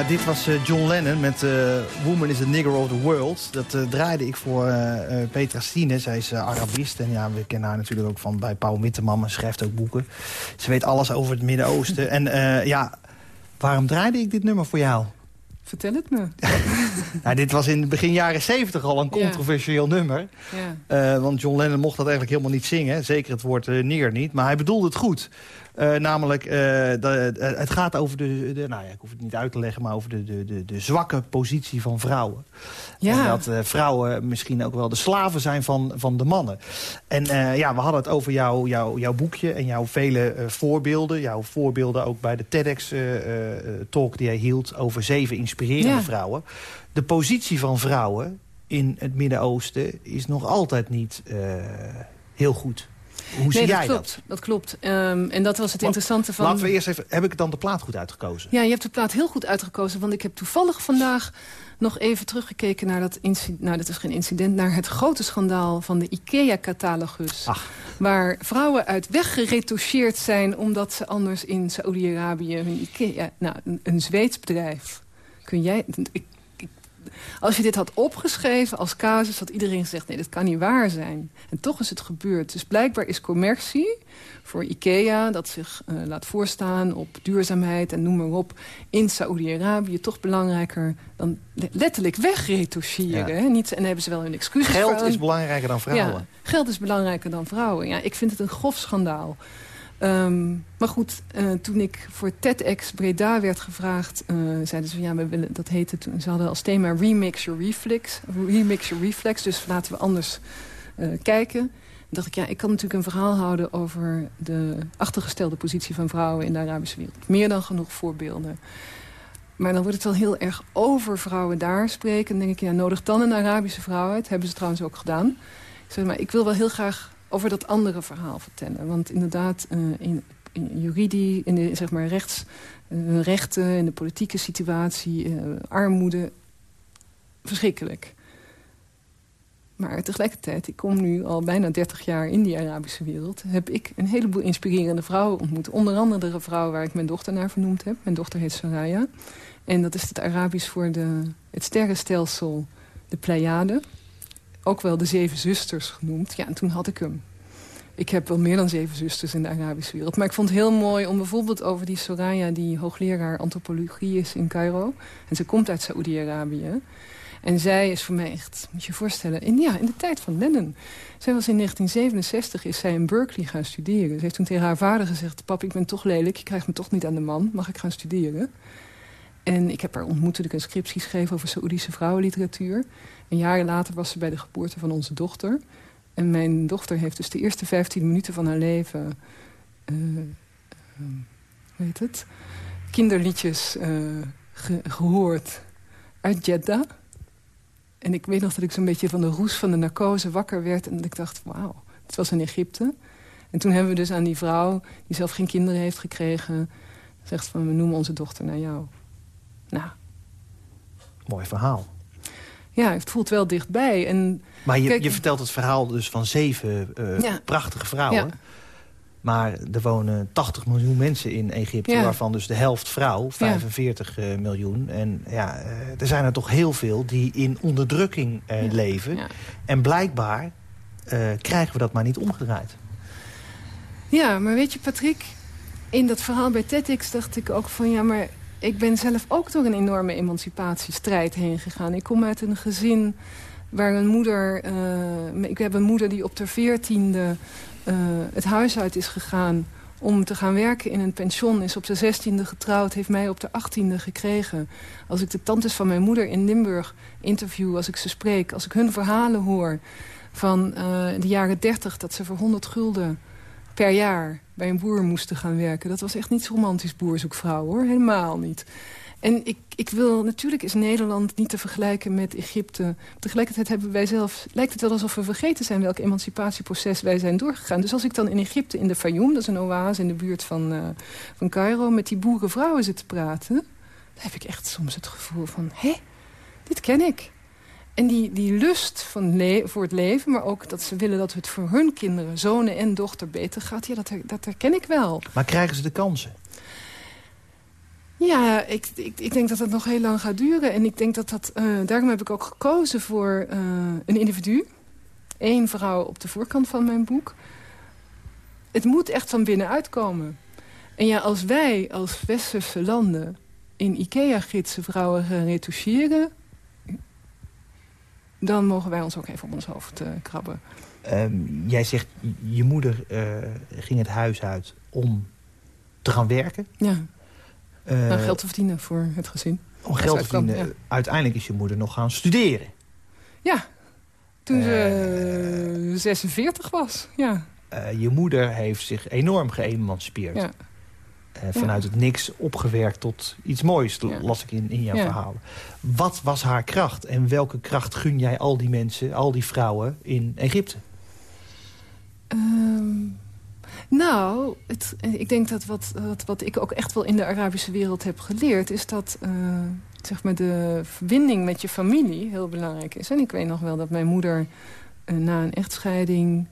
Ja, dit was eh, John Lennon met uh, Woman is the Nigger of the World. Dat uh, draaide ik voor Petra Stine. Zij is Arabist en ja, we kennen haar natuurlijk ook van bij Paul Witteman. schrijft ook boeken. Ze weet alles over het Midden-Oosten. en ja, waarom draaide ik dit nummer voor jou? Vertel het me. nou, dit was in begin jaren zeventig al een controversieel nummer. Ja. want John Lennon mocht dat eigenlijk helemaal niet zingen. Zeker het woord neer niet. Maar hij bedoelde het goed. Uh, namelijk, uh, de, uh, het gaat over de, de, Nou ja, ik hoef het niet uit te leggen... maar over de, de, de, de zwakke positie van vrouwen. Ja. En dat vrouwen misschien ook wel de slaven zijn van, van de mannen. En ja, we hadden het over jou, jou, jouw boekje en jouw vele voorbeelden. Jouw voorbeelden ook bij de TEDx-talk die hij hield... over zeven inspirerende ja. vrouwen. De positie van vrouwen in het Midden-Oosten is nog altijd niet heel goed. Hoe zie nee, jij dat? Klopt, dat? klopt. Um, en dat was het interessante van... Laten we eerst even... Heb ik dan de plaat goed uitgekozen? Ja, je hebt de plaat heel goed uitgekozen. Want ik heb toevallig vandaag nog even teruggekeken naar dat incident... Nou, dat is geen incident. Naar het grote schandaal van de IKEA-catalogus. Waar vrouwen uit weggeretoucheerd zijn... omdat ze anders in Saoedi-Arabië hun IKEA... Nou, een, een Zweeds bedrijf... Kun jij... Ik als je dit had opgeschreven als casus, had iedereen gezegd... nee, dat kan niet waar zijn. En toch is het gebeurd. Dus blijkbaar is commercie voor IKEA... dat zich uh, laat voorstaan op duurzaamheid en noem maar op... in Saoedi-Arabië toch belangrijker dan letterlijk wegretoucheren. Ja. Niet, en dan hebben ze wel hun excuses Geld is belangrijker dan vrouwen. Ja, geld is belangrijker dan vrouwen. Ja, ik vind het een grof schandaal. Um, maar goed, uh, toen ik voor TEDx Breda werd gevraagd... Uh, zeiden ze van ja, we willen, dat heette toen... Ze hadden als thema Remix Your Reflex. Remix Your Reflex, dus laten we anders uh, kijken. En dacht ik, ja, ik kan natuurlijk een verhaal houden... over de achtergestelde positie van vrouwen in de Arabische wereld. Meer dan genoeg voorbeelden. Maar dan wordt het wel heel erg over vrouwen daar spreken. Dan denk ik, ja, nodig dan een Arabische vrouw uit. Hebben ze trouwens ook gedaan. Ik zeg maar, ik wil wel heel graag over dat andere verhaal vertellen. Want inderdaad, uh, in, in juridie, in de zeg maar rechts, uh, rechten, in de politieke situatie, uh, armoede, verschrikkelijk. Maar tegelijkertijd, ik kom nu al bijna 30 jaar in die Arabische wereld... heb ik een heleboel inspirerende vrouwen ontmoet. Onder andere de vrouw waar ik mijn dochter naar vernoemd heb. Mijn dochter heet Saraya. En dat is het Arabisch voor de, het sterrenstelsel, de Pleiade ook wel de Zeven Zusters genoemd. Ja, en toen had ik hem. Ik heb wel meer dan zeven zusters in de Arabische wereld. Maar ik vond het heel mooi om bijvoorbeeld over die Soraya... die hoogleraar antropologie is in Cairo. En ze komt uit Saoedi-Arabië. En zij is voor mij echt, moet je je voorstellen... In, ja, in de tijd van Lennon. Zij was in 1967 is zij in Berkeley gaan studeren. Ze heeft toen tegen haar vader gezegd... pap, ik ben toch lelijk, je krijgt me toch niet aan de man. Mag ik gaan studeren? En ik heb haar ontmoet toen ik een scriptie schreef over Saoedische vrouwenliteratuur. En jaren later was ze bij de geboorte van onze dochter. En mijn dochter heeft dus de eerste 15 minuten van haar leven... Uh, hoe heet het? Kinderliedjes uh, gehoord uit Jeddah. En ik weet nog dat ik zo'n beetje van de roes van de narcose wakker werd. En dat ik dacht, wauw, het was in Egypte. En toen hebben we dus aan die vrouw, die zelf geen kinderen heeft gekregen... gezegd van, we noemen onze dochter naar jou. Nou. Mooi verhaal. Ja, het voelt wel dichtbij. En, maar je, je vertelt het verhaal dus van zeven uh, prachtige vrouwen. Ja. Maar er wonen 80 miljoen mensen in Egypte, ja. waarvan dus de helft vrouw, 45 ja. uh, miljoen. En ja, uh, er zijn er toch heel veel die in onderdrukking leven. En blijkbaar krijgen we dat maar niet omgedraaid. Ja, maar weet je Patrick, in dat verhaal bij TEDx dacht ik ook van... ja, maar ik ben zelf ook door een enorme emancipatiestrijd heen gegaan. Ik kom uit een gezin waar een moeder... Uh, ik heb een moeder die op de veertiende uh, het huis uit is gegaan om te gaan werken in een pension. Is op de zestiende getrouwd, heeft mij op de achttiende gekregen. Als ik de tantes van mijn moeder in Limburg interview, als ik ze spreek... als ik hun verhalen hoor van uh, de jaren dertig... dat ze voor 100 gulden per jaar bij een boer moesten gaan werken. Dat was echt niet zo romantisch boerzoekvrouw, hoor. Helemaal niet. En ik, ik wil, natuurlijk is Nederland niet te vergelijken met Egypte. Tegelijkertijd hebben wij zelf, lijkt het wel alsof we vergeten zijn... welk emancipatieproces wij zijn doorgegaan. Dus als ik dan in Egypte, in de Fayoum, dat is een oase in de buurt van, uh, van Cairo... met die boerenvrouwen zit te praten... dan heb ik echt soms het gevoel van, hé, dit ken ik. En die, die lust van voor het leven, maar ook dat ze willen dat het voor hun kinderen, zonen en dochter, beter gaat. Ja, dat, dat herken ik wel. Maar krijgen ze de kansen? Ja, ik, ik, ik denk dat dat nog heel lang gaat duren. En ik denk dat dat, uh, daarom heb ik ook gekozen voor uh, een individu. Eén vrouw op de voorkant van mijn boek. Het moet echt van binnenuit komen. En ja, als wij als westerse landen in IKEA-gidsen vrouwen gaan retoucheren dan mogen wij ons ook even op ons hoofd uh, krabben. Um, jij zegt, je moeder uh, ging het huis uit om te gaan werken. Ja, uh, nou, geld te verdienen voor het gezin. Om geld te verdienen. Ja. Uiteindelijk is je moeder nog gaan studeren. Ja, toen ze 46 was, ja. je moeder heeft zich enorm geëmancipeerd. Ja. Uh, vanuit het niks opgewerkt tot iets moois, las ik in, in jouw verhalen. Wat was haar kracht en welke kracht gun jij al die mensen, al die vrouwen in Egypte? Um, nou, het, ik denk dat wat, wat, wat, ik ook echt wel in de Arabische wereld heb geleerd... is dat uh, zeg maar de verbinding met je familie heel belangrijk is. En ik weet nog wel dat mijn moeder uh, na een echtscheiding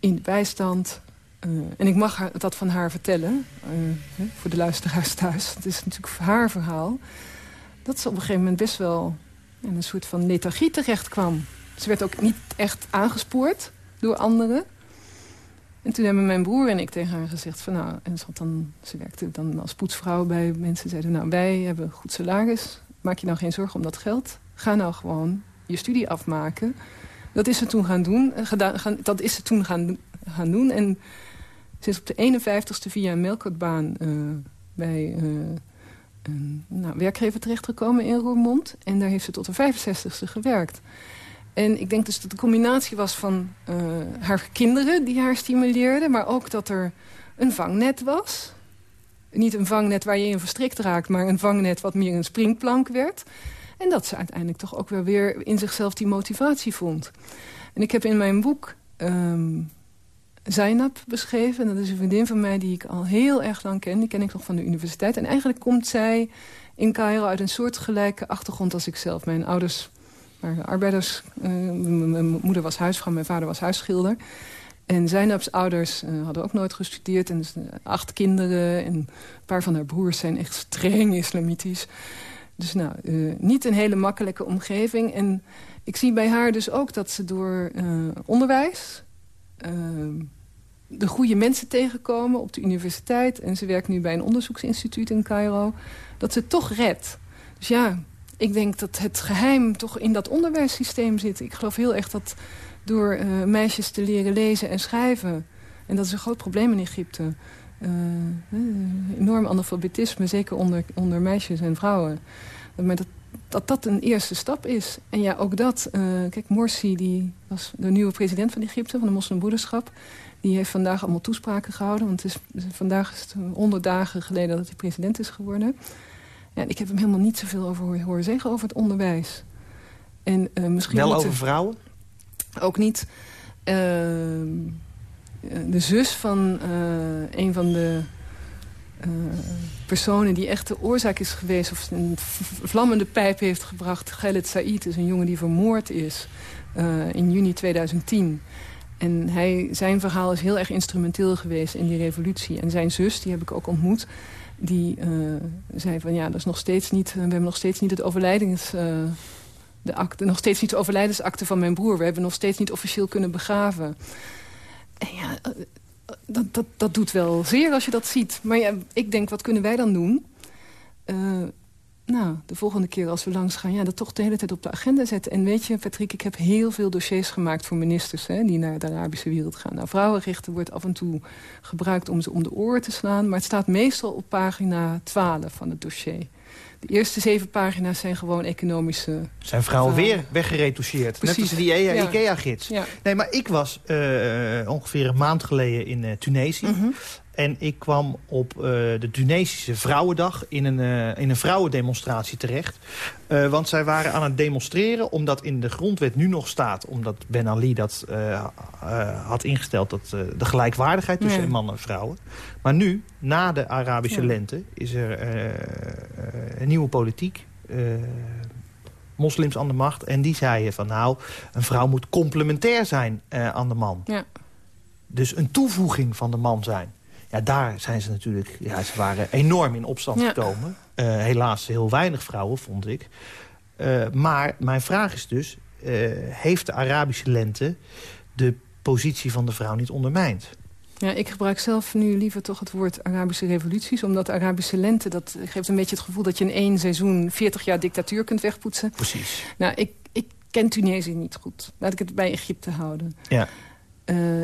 in de bijstand uh, en ik mag dat van haar vertellen, uh, voor de luisteraars thuis. Het is natuurlijk haar verhaal. Dat ze op een gegeven moment best wel in een soort van lethargie terecht kwam. Ze werd ook niet echt aangespoord door anderen. En toen hebben mijn broer en ik tegen haar gezegd van nou... En ze, had dan, ze werkte dan als poetsvrouw bij mensen. Zeiden nou wij hebben goed salaris. Maak je nou geen zorgen om dat geld. Ga nou gewoon je studie afmaken. Dat is ze toen gaan doen. Gaan, dat is ze toen gaan, gaan doen. En ze is op de 51ste via een melkertbaan uh, bij uh, een nou, werkgever terechtgekomen in Roermond. En daar heeft ze tot de 65ste gewerkt. En ik denk dus dat de combinatie was van uh, haar kinderen die haar stimuleerden... maar ook dat er een vangnet was. Niet een vangnet waar je in verstrikt raakt... maar een vangnet wat meer een springplank werd. En dat ze uiteindelijk toch ook wel weer in zichzelf die motivatie vond. En ik heb in mijn boek... Um, Zainab beschreven. En dat is een vriendin van mij die ik al heel erg lang ken. Die ken ik nog van de universiteit. En eigenlijk komt zij in Cairo uit een soortgelijke achtergrond als ikzelf. Mijn ouders waren arbeiders. Uh, mijn moeder was huisvrouw, mijn vader was huisschilder. En Zainab's ouders uh, hadden ook nooit gestudeerd. En dus, uh, acht kinderen. En een paar van haar broers zijn echt streng islamitisch. Dus nou, niet een hele makkelijke omgeving. En ik zie bij haar dus ook dat ze door onderwijs de goede mensen tegenkomen op de universiteit... en ze werkt nu bij een onderzoeksinstituut in Cairo... dat ze toch redt. Dus ja, ik denk dat het geheim toch in dat onderwijssysteem zit. Ik geloof heel erg dat door uh, meisjes te leren lezen en schrijven... en dat is een groot probleem in Egypte... Uh, enorm analfabetisme, zeker onder, onder meisjes en vrouwen. Dat dat een eerste stap is. En ja, ook dat... Uh, kijk, Morsi die was de nieuwe president van Egypte, van de moslimbroederschap... Die heeft vandaag allemaal toespraken gehouden. Want het is, vandaag is het honderd dagen geleden dat hij president is geworden. Ja, ik heb hem helemaal niet zoveel over horen zeggen over het onderwijs. En, uh, misschien Wel over vrouwen? Ook niet. Uh, de zus van een van de personen die echt de oorzaak is geweest... of een vlammende pijp heeft gebracht. Khaled Said is een jongen die vermoord is in juni 2010... En hij, zijn verhaal is heel erg instrumenteel geweest in die revolutie. En zijn zus, die heb ik ook ontmoet, die uh, zei van ja, dat is nog steeds niet, we hebben nog steeds niet het overlijdings, uh, de akte, nog steeds niet de overlijdensakte van mijn broer. We hebben nog steeds niet officieel kunnen begraven. En ja, dat, dat, doet wel zeer als je dat ziet. Maar ik denk, wat kunnen wij dan doen? eh, nou, de volgende keer als we langs gaan... Ja, dat toch de hele tijd op de agenda zetten. En weet je, Patrick, ik heb heel veel dossiers gemaakt voor ministers... Hè, die naar de Arabische wereld gaan. Nou, vrouwenrechten wordt af en toe gebruikt om ze om de oren te slaan... maar het staat meestal op pagina 12 van het dossier. De eerste zeven pagina's zijn gewoon economische... Zijn vrouwen Verhalen. weer weggeretoucheerd. Net Precies. als die Ja. IKEA-gids. Ja. Nee, maar ik was eh, ongeveer een maand geleden in eh, Tunesië. Mhm. En ik kwam op eh, de Tunesische Vrouwendag in een, eh, in een vrouwendemonstratie terecht. Eh, want zij waren aan het demonstreren omdat in de grondwet nu nog staat... omdat Ben Ali dat had ingesteld, dat, de gelijkwaardigheid tussen Ja. mannen en vrouwen. Maar nu, na de Arabische Ja. lente, is er een nieuwe politiek... moslims aan de macht. En die zeiden van nou, een vrouw moet complementair zijn aan de man. Ja. Dus een toevoeging van de man zijn. Ja, daar zijn ze natuurlijk... Ja, ze waren enorm in opstand Ja. gekomen. Eh, helaas heel weinig vrouwen, vond ik. Eh, maar mijn vraag is dus... eh, heeft de Arabische lente de positie van de vrouw niet ondermijnd? Ja, ik gebruik zelf nu liever toch het woord Arabische revoluties. Omdat de Arabische lente, dat geeft een beetje het gevoel... dat je in één seizoen 40 jaar dictatuur kunt wegpoetsen. Precies. Nou, ik, ik ken Tunesië niet goed. Laat ik het bij Egypte houden. Ja.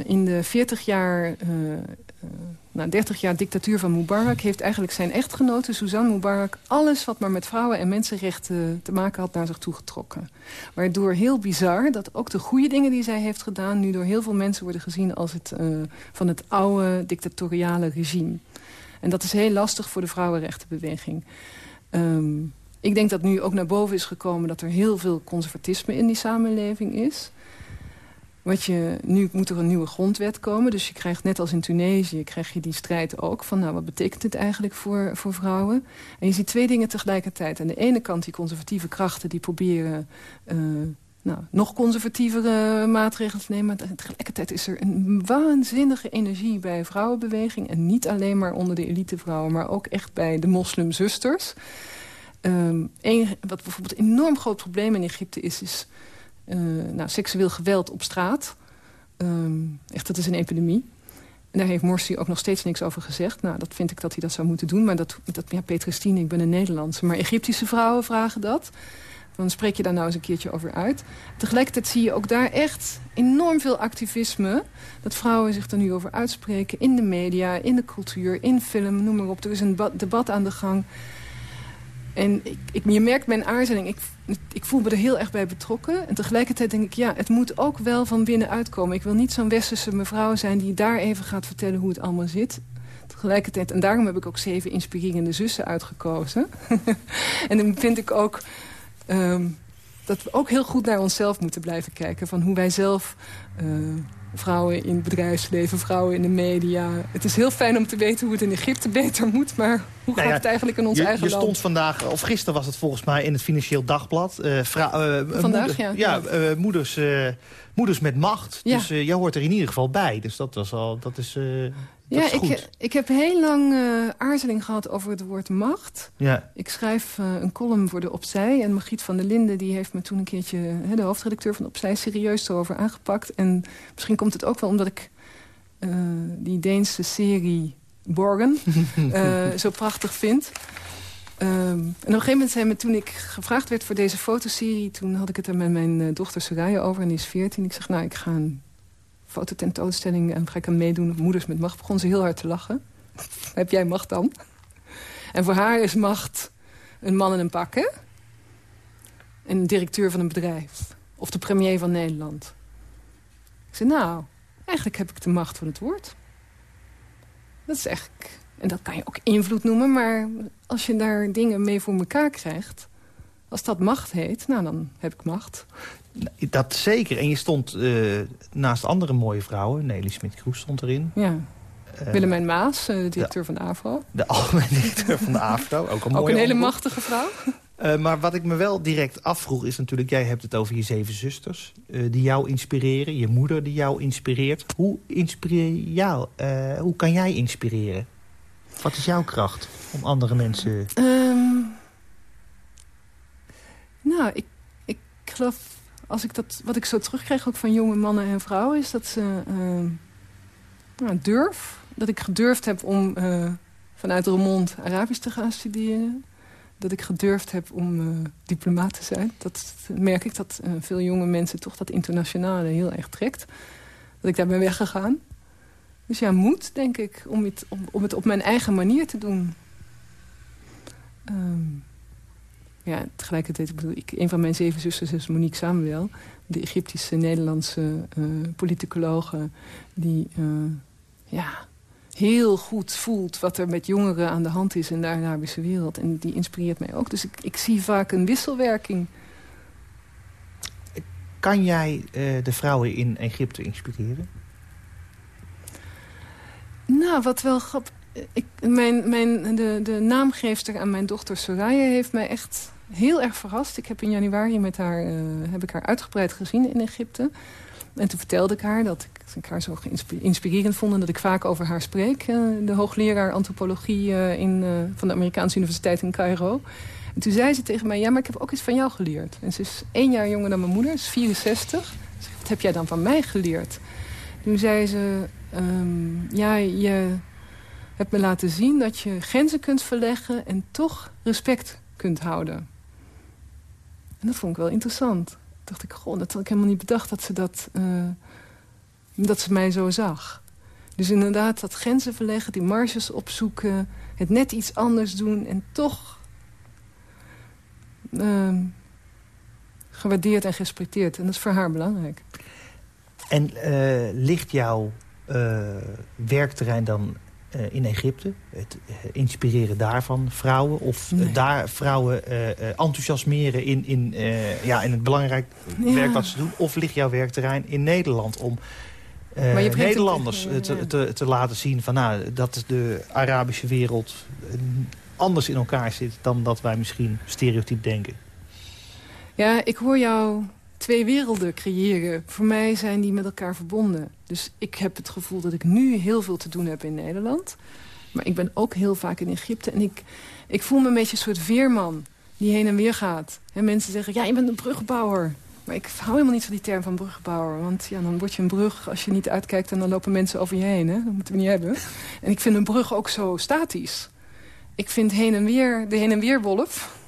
In de 40 jaar, eh, nou, 30 jaar dictatuur van Mubarak... heeft eigenlijk zijn echtgenote, Suzanne Mubarak... alles wat maar met vrouwen en mensenrechten te maken had... naar zich toegetrokken. Waardoor heel bizar dat ook de goede dingen die zij heeft gedaan... nu door heel veel mensen worden gezien als het eh, van het oude dictatoriale regime. En dat is heel lastig voor de vrouwenrechtenbeweging. Ehm, ik denk dat nu ook naar boven is gekomen... dat er heel veel conservatisme in die samenleving is... Wat je, nu moet er een nieuwe grondwet komen. Dus je krijgt net als in Tunesië krijg je die strijd ook. Van nou, wat betekent dit eigenlijk voor, voor vrouwen? En je ziet twee dingen tegelijkertijd. Aan de ene kant die conservatieve krachten die proberen... eh, nou, nog conservatievere maatregelen te nemen. Maar tegelijkertijd is er een waanzinnige energie bij vrouwenbeweging. En niet alleen maar onder de elitevrouwen, maar ook echt bij de moslimzusters. Een, wat bijvoorbeeld een enorm groot probleem in Egypte is... is nou, seksueel geweld op straat. Ehm, echt, dat is een epidemie. En daar heeft Morsi ook nog steeds niks over gezegd. Nou, dat vind ik dat hij dat zou moeten doen. Maar dat, dat ja, Petristine, ik ben een Nederlandse. Maar Egyptische vrouwen vragen dat. Dan spreek je daar nou eens een keertje over uit. Tegelijkertijd zie je ook daar echt enorm veel activisme. Dat vrouwen zich er nu over uitspreken. In de media, in de cultuur, in film, noem maar op. Er is een ba- debat aan de gang. En ik, ik, je merkt mijn aarzeling. Ik, ik voel me er heel erg bij betrokken. En tegelijkertijd denk ik, ja, het moet ook wel van binnenuit komen. Ik wil niet zo'n westerse mevrouw zijn die daar even gaat vertellen hoe het allemaal zit. Tegelijkertijd, en daarom heb ik ook zeven inspirerende zussen uitgekozen. en dan vind ik ook ehm, dat we ook heel goed naar onszelf moeten blijven kijken. Van hoe wij zelf... eh, vrouwen in het bedrijfsleven, vrouwen in de media. Het is heel fijn om te weten hoe het in Egypte beter moet... maar hoe Nou gaat ja, het eigenlijk in ons je, eigen je land? stond vandaag, of gisteren was het volgens mij in het Financieel Dagblad. eh, eh, Vandaag, moeder- ja. Ja, eh, moeders, eh, moeders met macht. Ja. Dus eh, jij hoort er in ieder geval bij. Dus dat, was al, dat is, eh, Ja, ik, ik heb heel lang eh, aarzeling gehad over het woord macht. ja. Ik schrijf eh, een column voor de Opzij. En Margriet van der Linden die heeft me toen een keertje... Hè, de hoofdredacteur van de Opzij serieus erover aangepakt. En misschien komt het ook wel omdat ik eh, die Deense serie Borgen zo prachtig vind. Ehm, en op een gegeven moment zei me, toen ik gevraagd werd voor deze fotoserie... toen had ik het er met mijn dochter Soraya over en die is 14. Ik zeg, nou, ik ga een fototentoonstelling en ga ik aan meedoen. Moeders met macht begon ze heel hard te lachen. Heb jij macht dan? En voor haar is macht een man in een pak, hè? En een directeur van een bedrijf. Of de premier van Nederland. Ik zei, nou, eigenlijk heb ik de macht van het woord. Dat is eigenlijk... En dat kan je ook invloed noemen, maar als je daar dingen mee voor elkaar krijgt... als dat macht heet, nou, dan heb ik macht. Dat zeker. En je stond eh, naast andere mooie vrouwen. Nelly Smit-Kroes stond erin. Ja. Eh, Willemijn Maas, eh, de directeur van de AVRO. De algemeen directeur van de AFRO. Ook een, Ook een hele omroep. machtige vrouw. Maar wat ik me wel direct afvroeg is natuurlijk... jij hebt het over je zeven zusters die jou inspireren. Je moeder die jou inspireert. Hoe inspireer jou? hoe kan jij inspireren? Wat is jouw kracht om andere mensen... Ehm, nou, ik, ik geloof, als ik dat, wat ik zo terugkrijg ook van jonge mannen en vrouwen... is dat ze ehm, nou, durf. Dat ik gedurfd heb om eh, vanuit Remond Arabisch te gaan studeren. dat ik gedurfd heb om uh, diplomaat te zijn. Dat merk ik dat veel jonge mensen toch dat internationale heel erg trekt. Dat ik daar ben weggegaan. Dus ja, moed, denk ik, om het, om, het op mijn eigen manier te doen. Um, ja, tegelijkertijd, ik bedoel, ik, een van mijn zeven zusters is Monique Samuel. De Egyptische Nederlandse uh, politicologe die ja, heel goed voelt wat er met jongeren aan de hand is in de Arabische wereld. En die inspireert mij ook. Dus ik, ik zie vaak een wisselwerking. Kan jij uh, de vrouwen in Egypte inspireren? Nou, wat wel grappig... Ik, mijn, mijn, de, de naamgeefster aan mijn dochter Soraya heeft mij echt heel erg verrast. Ik heb in januari met haar, uh, heb ik haar uitgebreid gezien in Egypte. En toen vertelde ik haar dat ik haar zo inspirerend vond... en dat ik vaak over haar spreek. Eh, de hoogleraar antropologie uh, in, van de Amerikaanse Universiteit in Cairo. En toen zei ze tegen mij, ja, maar ik heb ook iets van jou geleerd. En ze is één jaar jonger dan mijn moeder, is 64. Zei, wat heb jij dan van mij geleerd? Toen zei ze, um, ja, je hebt me laten zien dat je grenzen kunt verleggen... en toch respect kunt houden. Dat vond ik wel interessant dacht ik, goh, dat had ik helemaal niet bedacht dat ze, dat, uh, dat ze mij zo zag. Dus inderdaad, dat grenzen verleggen, die marges opzoeken... het net iets anders doen en toch... Uh, gewaardeerd en gerespecteerd. En dat is voor haar belangrijk. En uh, ligt jouw uh, werkterrein dan in Egypte. Het uh, inspireren daarvan vrouwen. Of uh, daar vrouwen enthousiasmeren in, in, ja, in het belangrijk werk wat ze doen. Of ligt jouw werkterrein in Nederland om Nederlanders het, te, te, te, laten zien... Van, nou, dat de Arabische wereld anders in elkaar zit... dan dat wij misschien stereotyp denken. Ja, ik hoor jou twee werelden creëren. Voor mij zijn die met elkaar verbonden. Dus ik heb het gevoel dat ik nu heel veel te doen heb in Nederland. Maar ik ben ook heel vaak in Egypte. En ik, ik voel me een beetje een soort veerman die heen en weer gaat. En mensen zeggen, ja, je bent een brugbouwer. Maar ik hou helemaal niet van die term van brugbouwer. Want ja, dan word je een brug als je niet uitkijkt... en dan lopen mensen over je heen. Hè? Dat moeten we niet hebben. En ik vind een brug ook zo statisch. Ik vind heen en weer, de heen en weer wolf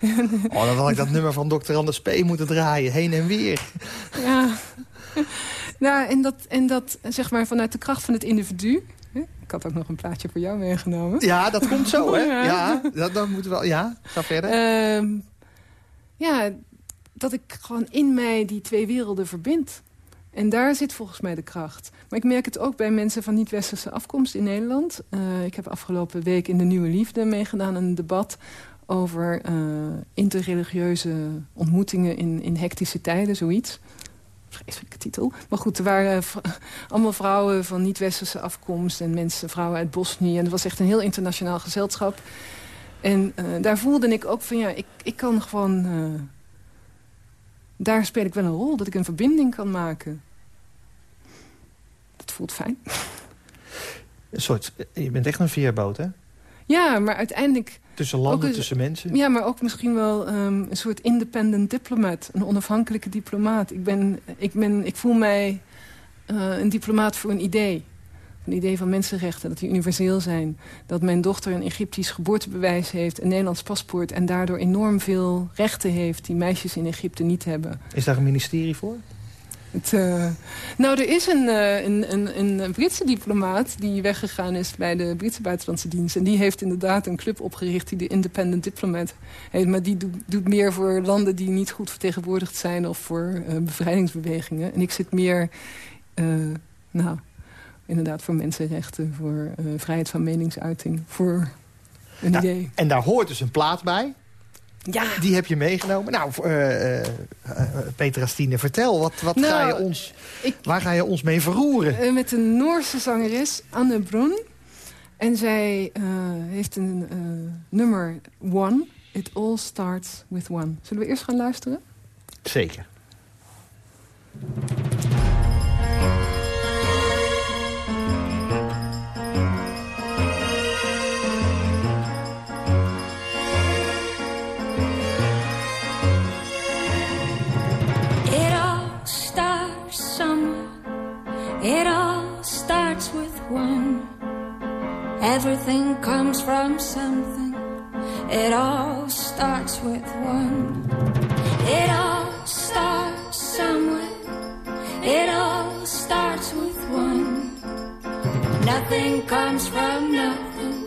Oh, dan had ik dat nummer van Dr. Anders P. moeten draaien. Heen en weer. Ja. Nou, en dat, en dat zeg maar vanuit de kracht van het individu... Ik had ook nog een plaatje voor jou meegenomen. Ja, dat komt zo, hè? Ja, dat, dat moeten we wel... Ja, ga verder. Uh, ja, dat ik gewoon in mij die twee werelden verbind. En daar zit volgens mij de kracht. Maar ik merk het ook bij mensen van niet-westerse afkomst in Nederland. Uh, ik heb afgelopen week in De Nieuwe Liefde meegedaan... een debat over uh, interreligieuze ontmoetingen in, in hectische tijden, zoiets. Vreselijke titel. Maar goed, er waren allemaal vrouwen van niet-westerse afkomst... en mensen, vrouwen uit Bosnië. En het was echt een heel internationaal gezelschap. En uh, daar voelde ik ook van, ja, ik, ik kan gewoon... Uh, daar speel ik wel een rol, dat ik een verbinding kan maken. Dat voelt fijn. Een soort, je bent echt een veerboot, hè? Ja, maar uiteindelijk... Tussen landen, een, tussen mensen? Ja, maar ook misschien wel um, een soort independent diplomat. Een onafhankelijke diplomaat. Ik, ben, ik, ben, ik voel mij uh, een diplomaat voor een idee. Een idee van mensenrechten, dat die universeel zijn. Dat mijn dochter een Egyptisch geboortebewijs heeft, een Nederlands paspoort... en daardoor enorm veel rechten heeft die meisjes in Egypte niet hebben. Is daar een ministerie voor? Het, uh, nou, er is een, uh, een, een, een, Britse diplomaat die weggegaan is bij de Britse buitenlandse dienst. En die heeft inderdaad een club opgericht die de Independent Diplomat heet. Maar die doet, doet meer voor landen die niet goed vertegenwoordigd zijn of voor uh, bevrijdingsbewegingen. En ik zit meer, nou, inderdaad voor mensenrechten, voor vrijheid van meningsuiting, voor een ja, idee. En daar hoort dus een plaat bij. Ja. Die heb je meegenomen. Nou, uh, uh, Peter Astine, vertel. Wat, wat nou, ga je ons, ik, waar ga je ons mee verroeren? Uh, met een Noorse zangeres, Anne Brun. En zij heeft een nummer One. It all starts with one. Zullen we eerst gaan luisteren? Zeker. Everything comes from something. It all starts with one. It all starts somewhere. It all starts with one. Nothing comes from nothing.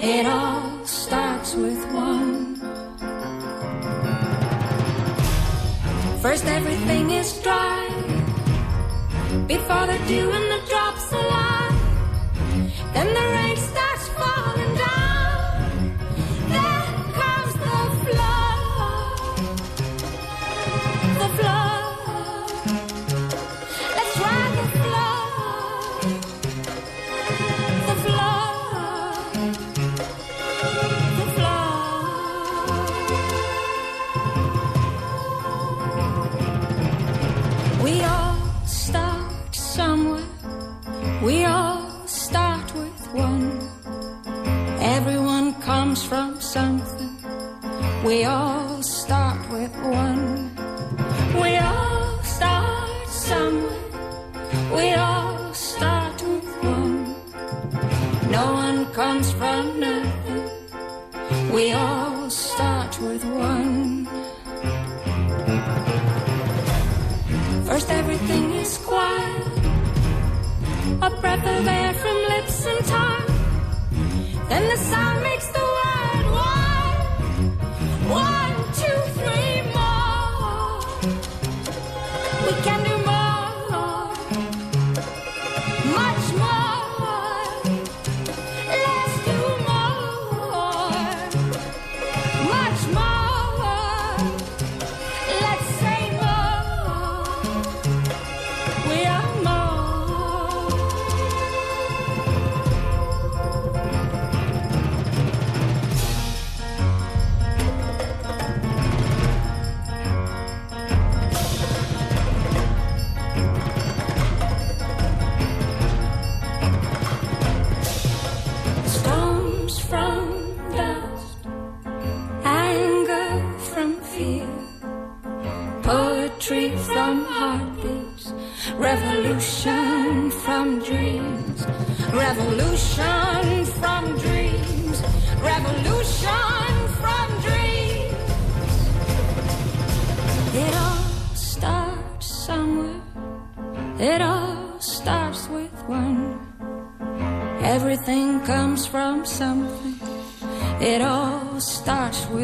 It all starts with one. First, everything is dry. Before the dew and the drops align. Then the rain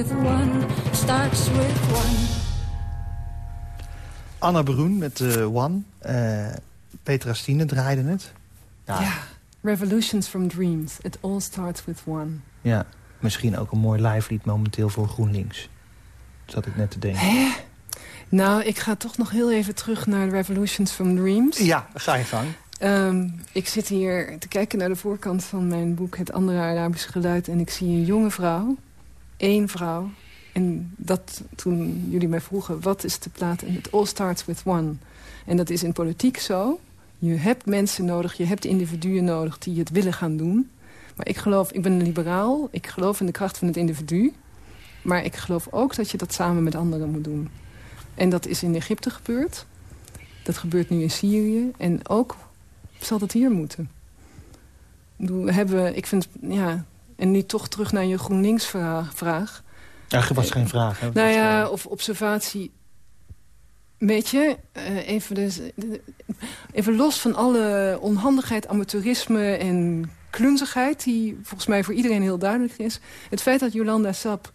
with one. Starts with one. Anna Broen met eh, One. Eh, Petra Stine draaide het. Ja, Ja, Revolutions from Dreams. It all starts with one. ja, misschien ook een mooi live lied momenteel voor GroenLinks. Zat ik net te denken. Hè? Nou, ik ga toch nog heel even terug naar Revolutions from Dreams. Ja, ga je gang. Ehm, ik zit hier te kijken naar de voorkant van mijn boek Het Andere Arabische Geluid... en ik zie een jonge vrouw, één vrouw. En dat toen jullie mij vroegen, wat is de plaat? En it all starts with one. En dat is in politiek zo. Je hebt mensen nodig, je hebt individuen nodig die het willen gaan doen. Maar ik geloof, ik ben een liberaal, ik geloof in de kracht van het individu. Maar ik geloof ook dat je dat samen met anderen moet doen. En dat is in Egypte gebeurd. Dat gebeurt nu in Syrië. En ook zal dat hier moeten. Hebben, ik vind, ja... En nu toch terug naar je GroenLinks-vraag. vraag. Ja, er was geen vraag. Hè? Nou ja, of observatie. Weet je, eh, even, de- even los van alle onhandigheid, amateurisme en klunzigheid... die volgens mij voor iedereen heel duidelijk is. Het feit dat Jolanda Sap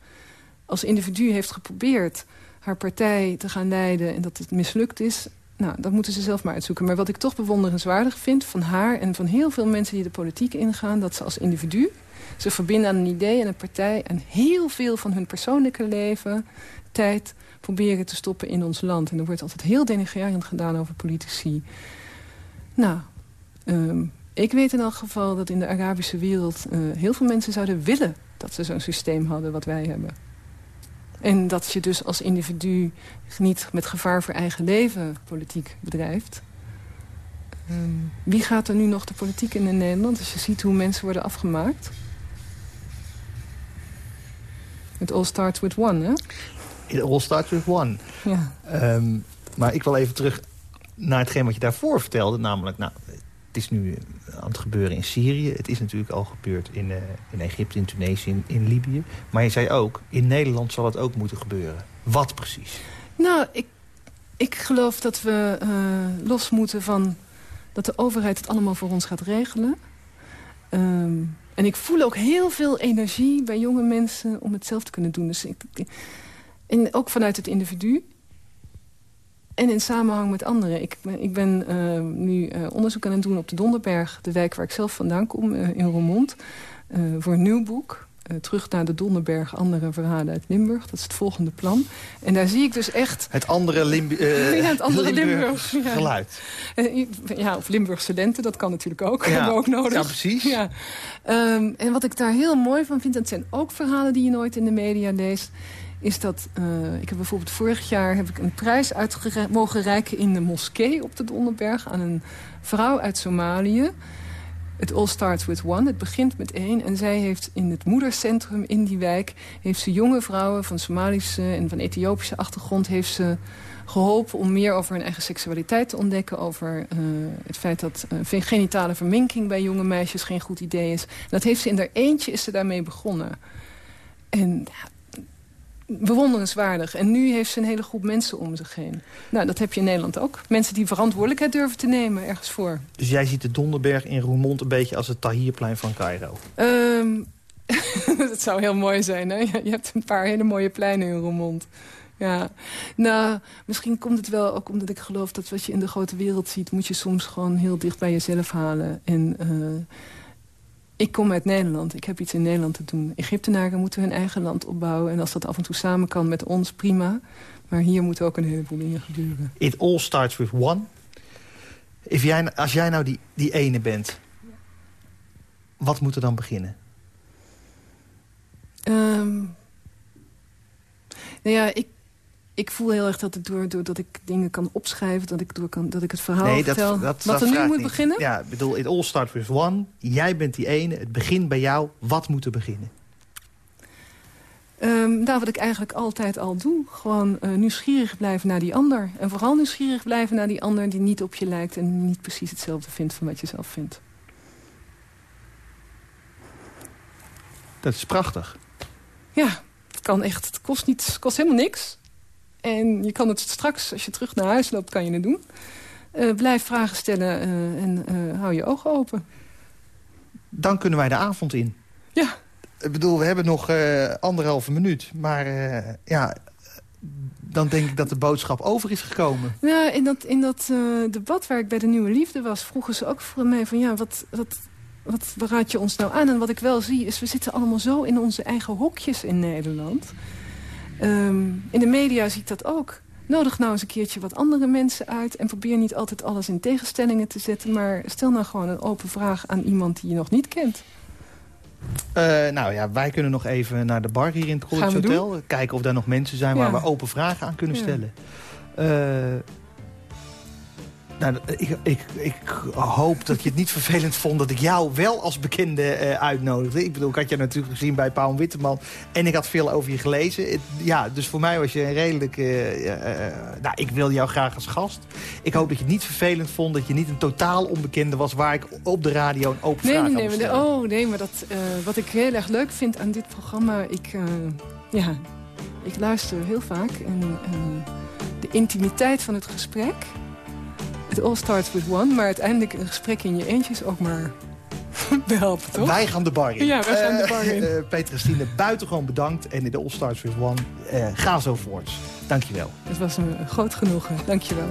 als individu heeft geprobeerd... haar partij te gaan leiden en dat het mislukt is... nou, dat moeten ze zelf maar uitzoeken. Maar wat ik toch bewonderenswaardig vind van haar... en van heel veel mensen die de politiek ingaan... dat ze als individu ze verbinden aan een idee en een partij... en heel veel van hun persoonlijke leven, tijd proberen te stoppen in ons land. En er wordt altijd heel denigrerend gedaan over politici. Nou, ehm, ik weet in elk geval dat in de Arabische wereld... eh, heel veel mensen zouden willen dat ze zo'n systeem hadden wat wij hebben. En dat je dus als individu niet met gevaar voor eigen leven politiek bedrijft. Ehm, wie gaat er nu nog de politiek in in Nederland... als je ziet hoe mensen worden afgemaakt? Het all starts with one, hè? It all starts with one. Ja. Ehm, maar ik wil even terug naar hetgeen wat je daarvoor vertelde. Namelijk, nou, het is nu eh, aan het gebeuren in Syrië. Het is natuurlijk al gebeurd in, eh, in Egypte, in Tunesië, in, in Libië. Maar je zei ook, in Nederland zal het ook moeten gebeuren. Wat precies? Nou, ik, ik geloof dat we eh, los moeten van dat de overheid het allemaal voor ons gaat regelen. Ehm, en ik voel ook heel veel energie bij jonge mensen om het zelf te kunnen doen. Dus ik, en ook vanuit het individu. En in samenhang met anderen. Ik, ik ben eh, nu eh, onderzoek aan het doen op de Donderberg. De wijk waar ik zelf vandaan kom, eh, in Roermond. voor een nieuw boek. terug naar de Donderberg, andere verhalen uit Limburg. Dat is het volgende plan. En daar zie ik dus echt... Het andere, Limbu ja, het andere Limburg, Limburg ja. geluid. Ja, of Limburgse lente, dat kan natuurlijk ook. Ja. Hebben we ook nodig. Ja, precies. Ja. Um, en wat ik daar heel mooi van vind... dat zijn ook verhalen die je nooit in de media leest is dat... Uh, ik heb bijvoorbeeld vorig jaar heb ik een prijs uit mogen reiken... in de moskee op de Donderberg aan een vrouw uit Somalië. Het All Starts With One, het begint met één. En zij heeft in het moedercentrum in die wijk... heeft ze jonge vrouwen van Somalische en van Ethiopische achtergrond... heeft ze geholpen om meer over hun eigen seksualiteit te ontdekken. Over uh, het feit dat uh, genitale verminking bij jonge meisjes geen goed idee is. Dat heeft ze in haar eentje is ze daarmee begonnen. En bewonderenswaardig. En nu heeft ze een hele groep mensen om zich heen. Nou, dat heb je in Nederland ook. Mensen die verantwoordelijkheid durven te nemen ergens voor. Dus jij ziet de Donderberg in Roermond een beetje als het Tahirplein van Cairo? Um, dat zou heel mooi zijn, hè? Je hebt een paar hele mooie pleinen in Roermond. Ja, nou, misschien komt het wel ook omdat ik geloof dat wat je in de grote wereld ziet... moet je soms gewoon heel dicht bij jezelf halen. En... Uh, ik kom uit Nederland. Ik heb iets in Nederland te doen. Egyptenaren moeten hun eigen land opbouwen. En als dat af en toe samen kan met ons, prima. Maar hier moeten ook een heleboel dingen gebeuren. It all starts with one. If jij, als jij nou die, die ene bent, wat moet er dan beginnen? Um, nou ja, ik ik voel heel erg dat ik door, doordat ik dingen kan opschrijven... dat ik, door kan, dat ik het verhaal nee, vertel. Dat, dat, wat er nu moet beginnen? Ja, ik bedoel, it all starts with one. Jij bent die ene, het begint bij jou. Wat moet er beginnen? Um, nou, wat ik eigenlijk altijd al doe. Gewoon uh, nieuwsgierig blijven naar die ander. En vooral nieuwsgierig blijven naar die ander die niet op je lijkt... en niet precies hetzelfde vindt van wat je zelf vindt. Dat is prachtig. Ja, het kan echt. Het kost, niet, het kost helemaal niks. En je kan het straks, als je terug naar huis loopt, kan je het doen. Uh, blijf vragen stellen uh, en uh, hou je ogen open. Dan kunnen wij de avond in. Ja. Ik bedoel, we hebben nog anderhalve minuut. Maar ja, dan denk ik dat de boodschap over is gekomen. Ja, in dat, in dat debat waar ik bij de Nieuwe Liefde was... vroegen ze ook voor mij van ja, wat, wat, wat, wat raad je ons nou aan? En wat ik wel zie is, we zitten allemaal zo in onze eigen hokjes in Nederland... Um, in de media zie ik dat ook. Nodig nou eens een keertje wat andere mensen uit... en probeer niet altijd alles in tegenstellingen te zetten... maar stel nou gewoon een open vraag aan iemand die je nog niet kent. Uh, nou ja, wij kunnen nog even naar de bar hier in het College Hotel. Kijken of daar nog mensen zijn waar we open vragen aan kunnen ja. stellen. Uh, nou, ik, ik, ik hoop dat je het niet vervelend vond dat ik jou wel als bekende uh, uitnodigde. Ik bedoel, ik had je natuurlijk gezien bij Paul Witteman en ik had veel over je gelezen. Het, ja, dus voor mij was je een redelijk... Uh, uh, nou, ik wilde jou graag als gast. Ik hoop dat je het niet vervelend vond, dat je niet een totaal onbekende was... waar ik op de radio een open nee, vraag nee, nee, nee, Oh, nee, maar dat, wat ik heel erg leuk vind aan dit programma... Ik, ja, ik luister heel vaak en de intimiteit van het gesprek... Het all starts with one, maar uiteindelijk een gesprek in je eentje is ook maar behelpen, toch? Wij gaan de bar in. Ja, wij gaan de bar in. Uh, uh, Peter Christine, buitengewoon bedankt. En in de All Starts with One, uh, ga zo voorts. Dankjewel. Het was een groot genoegen. Dankjewel.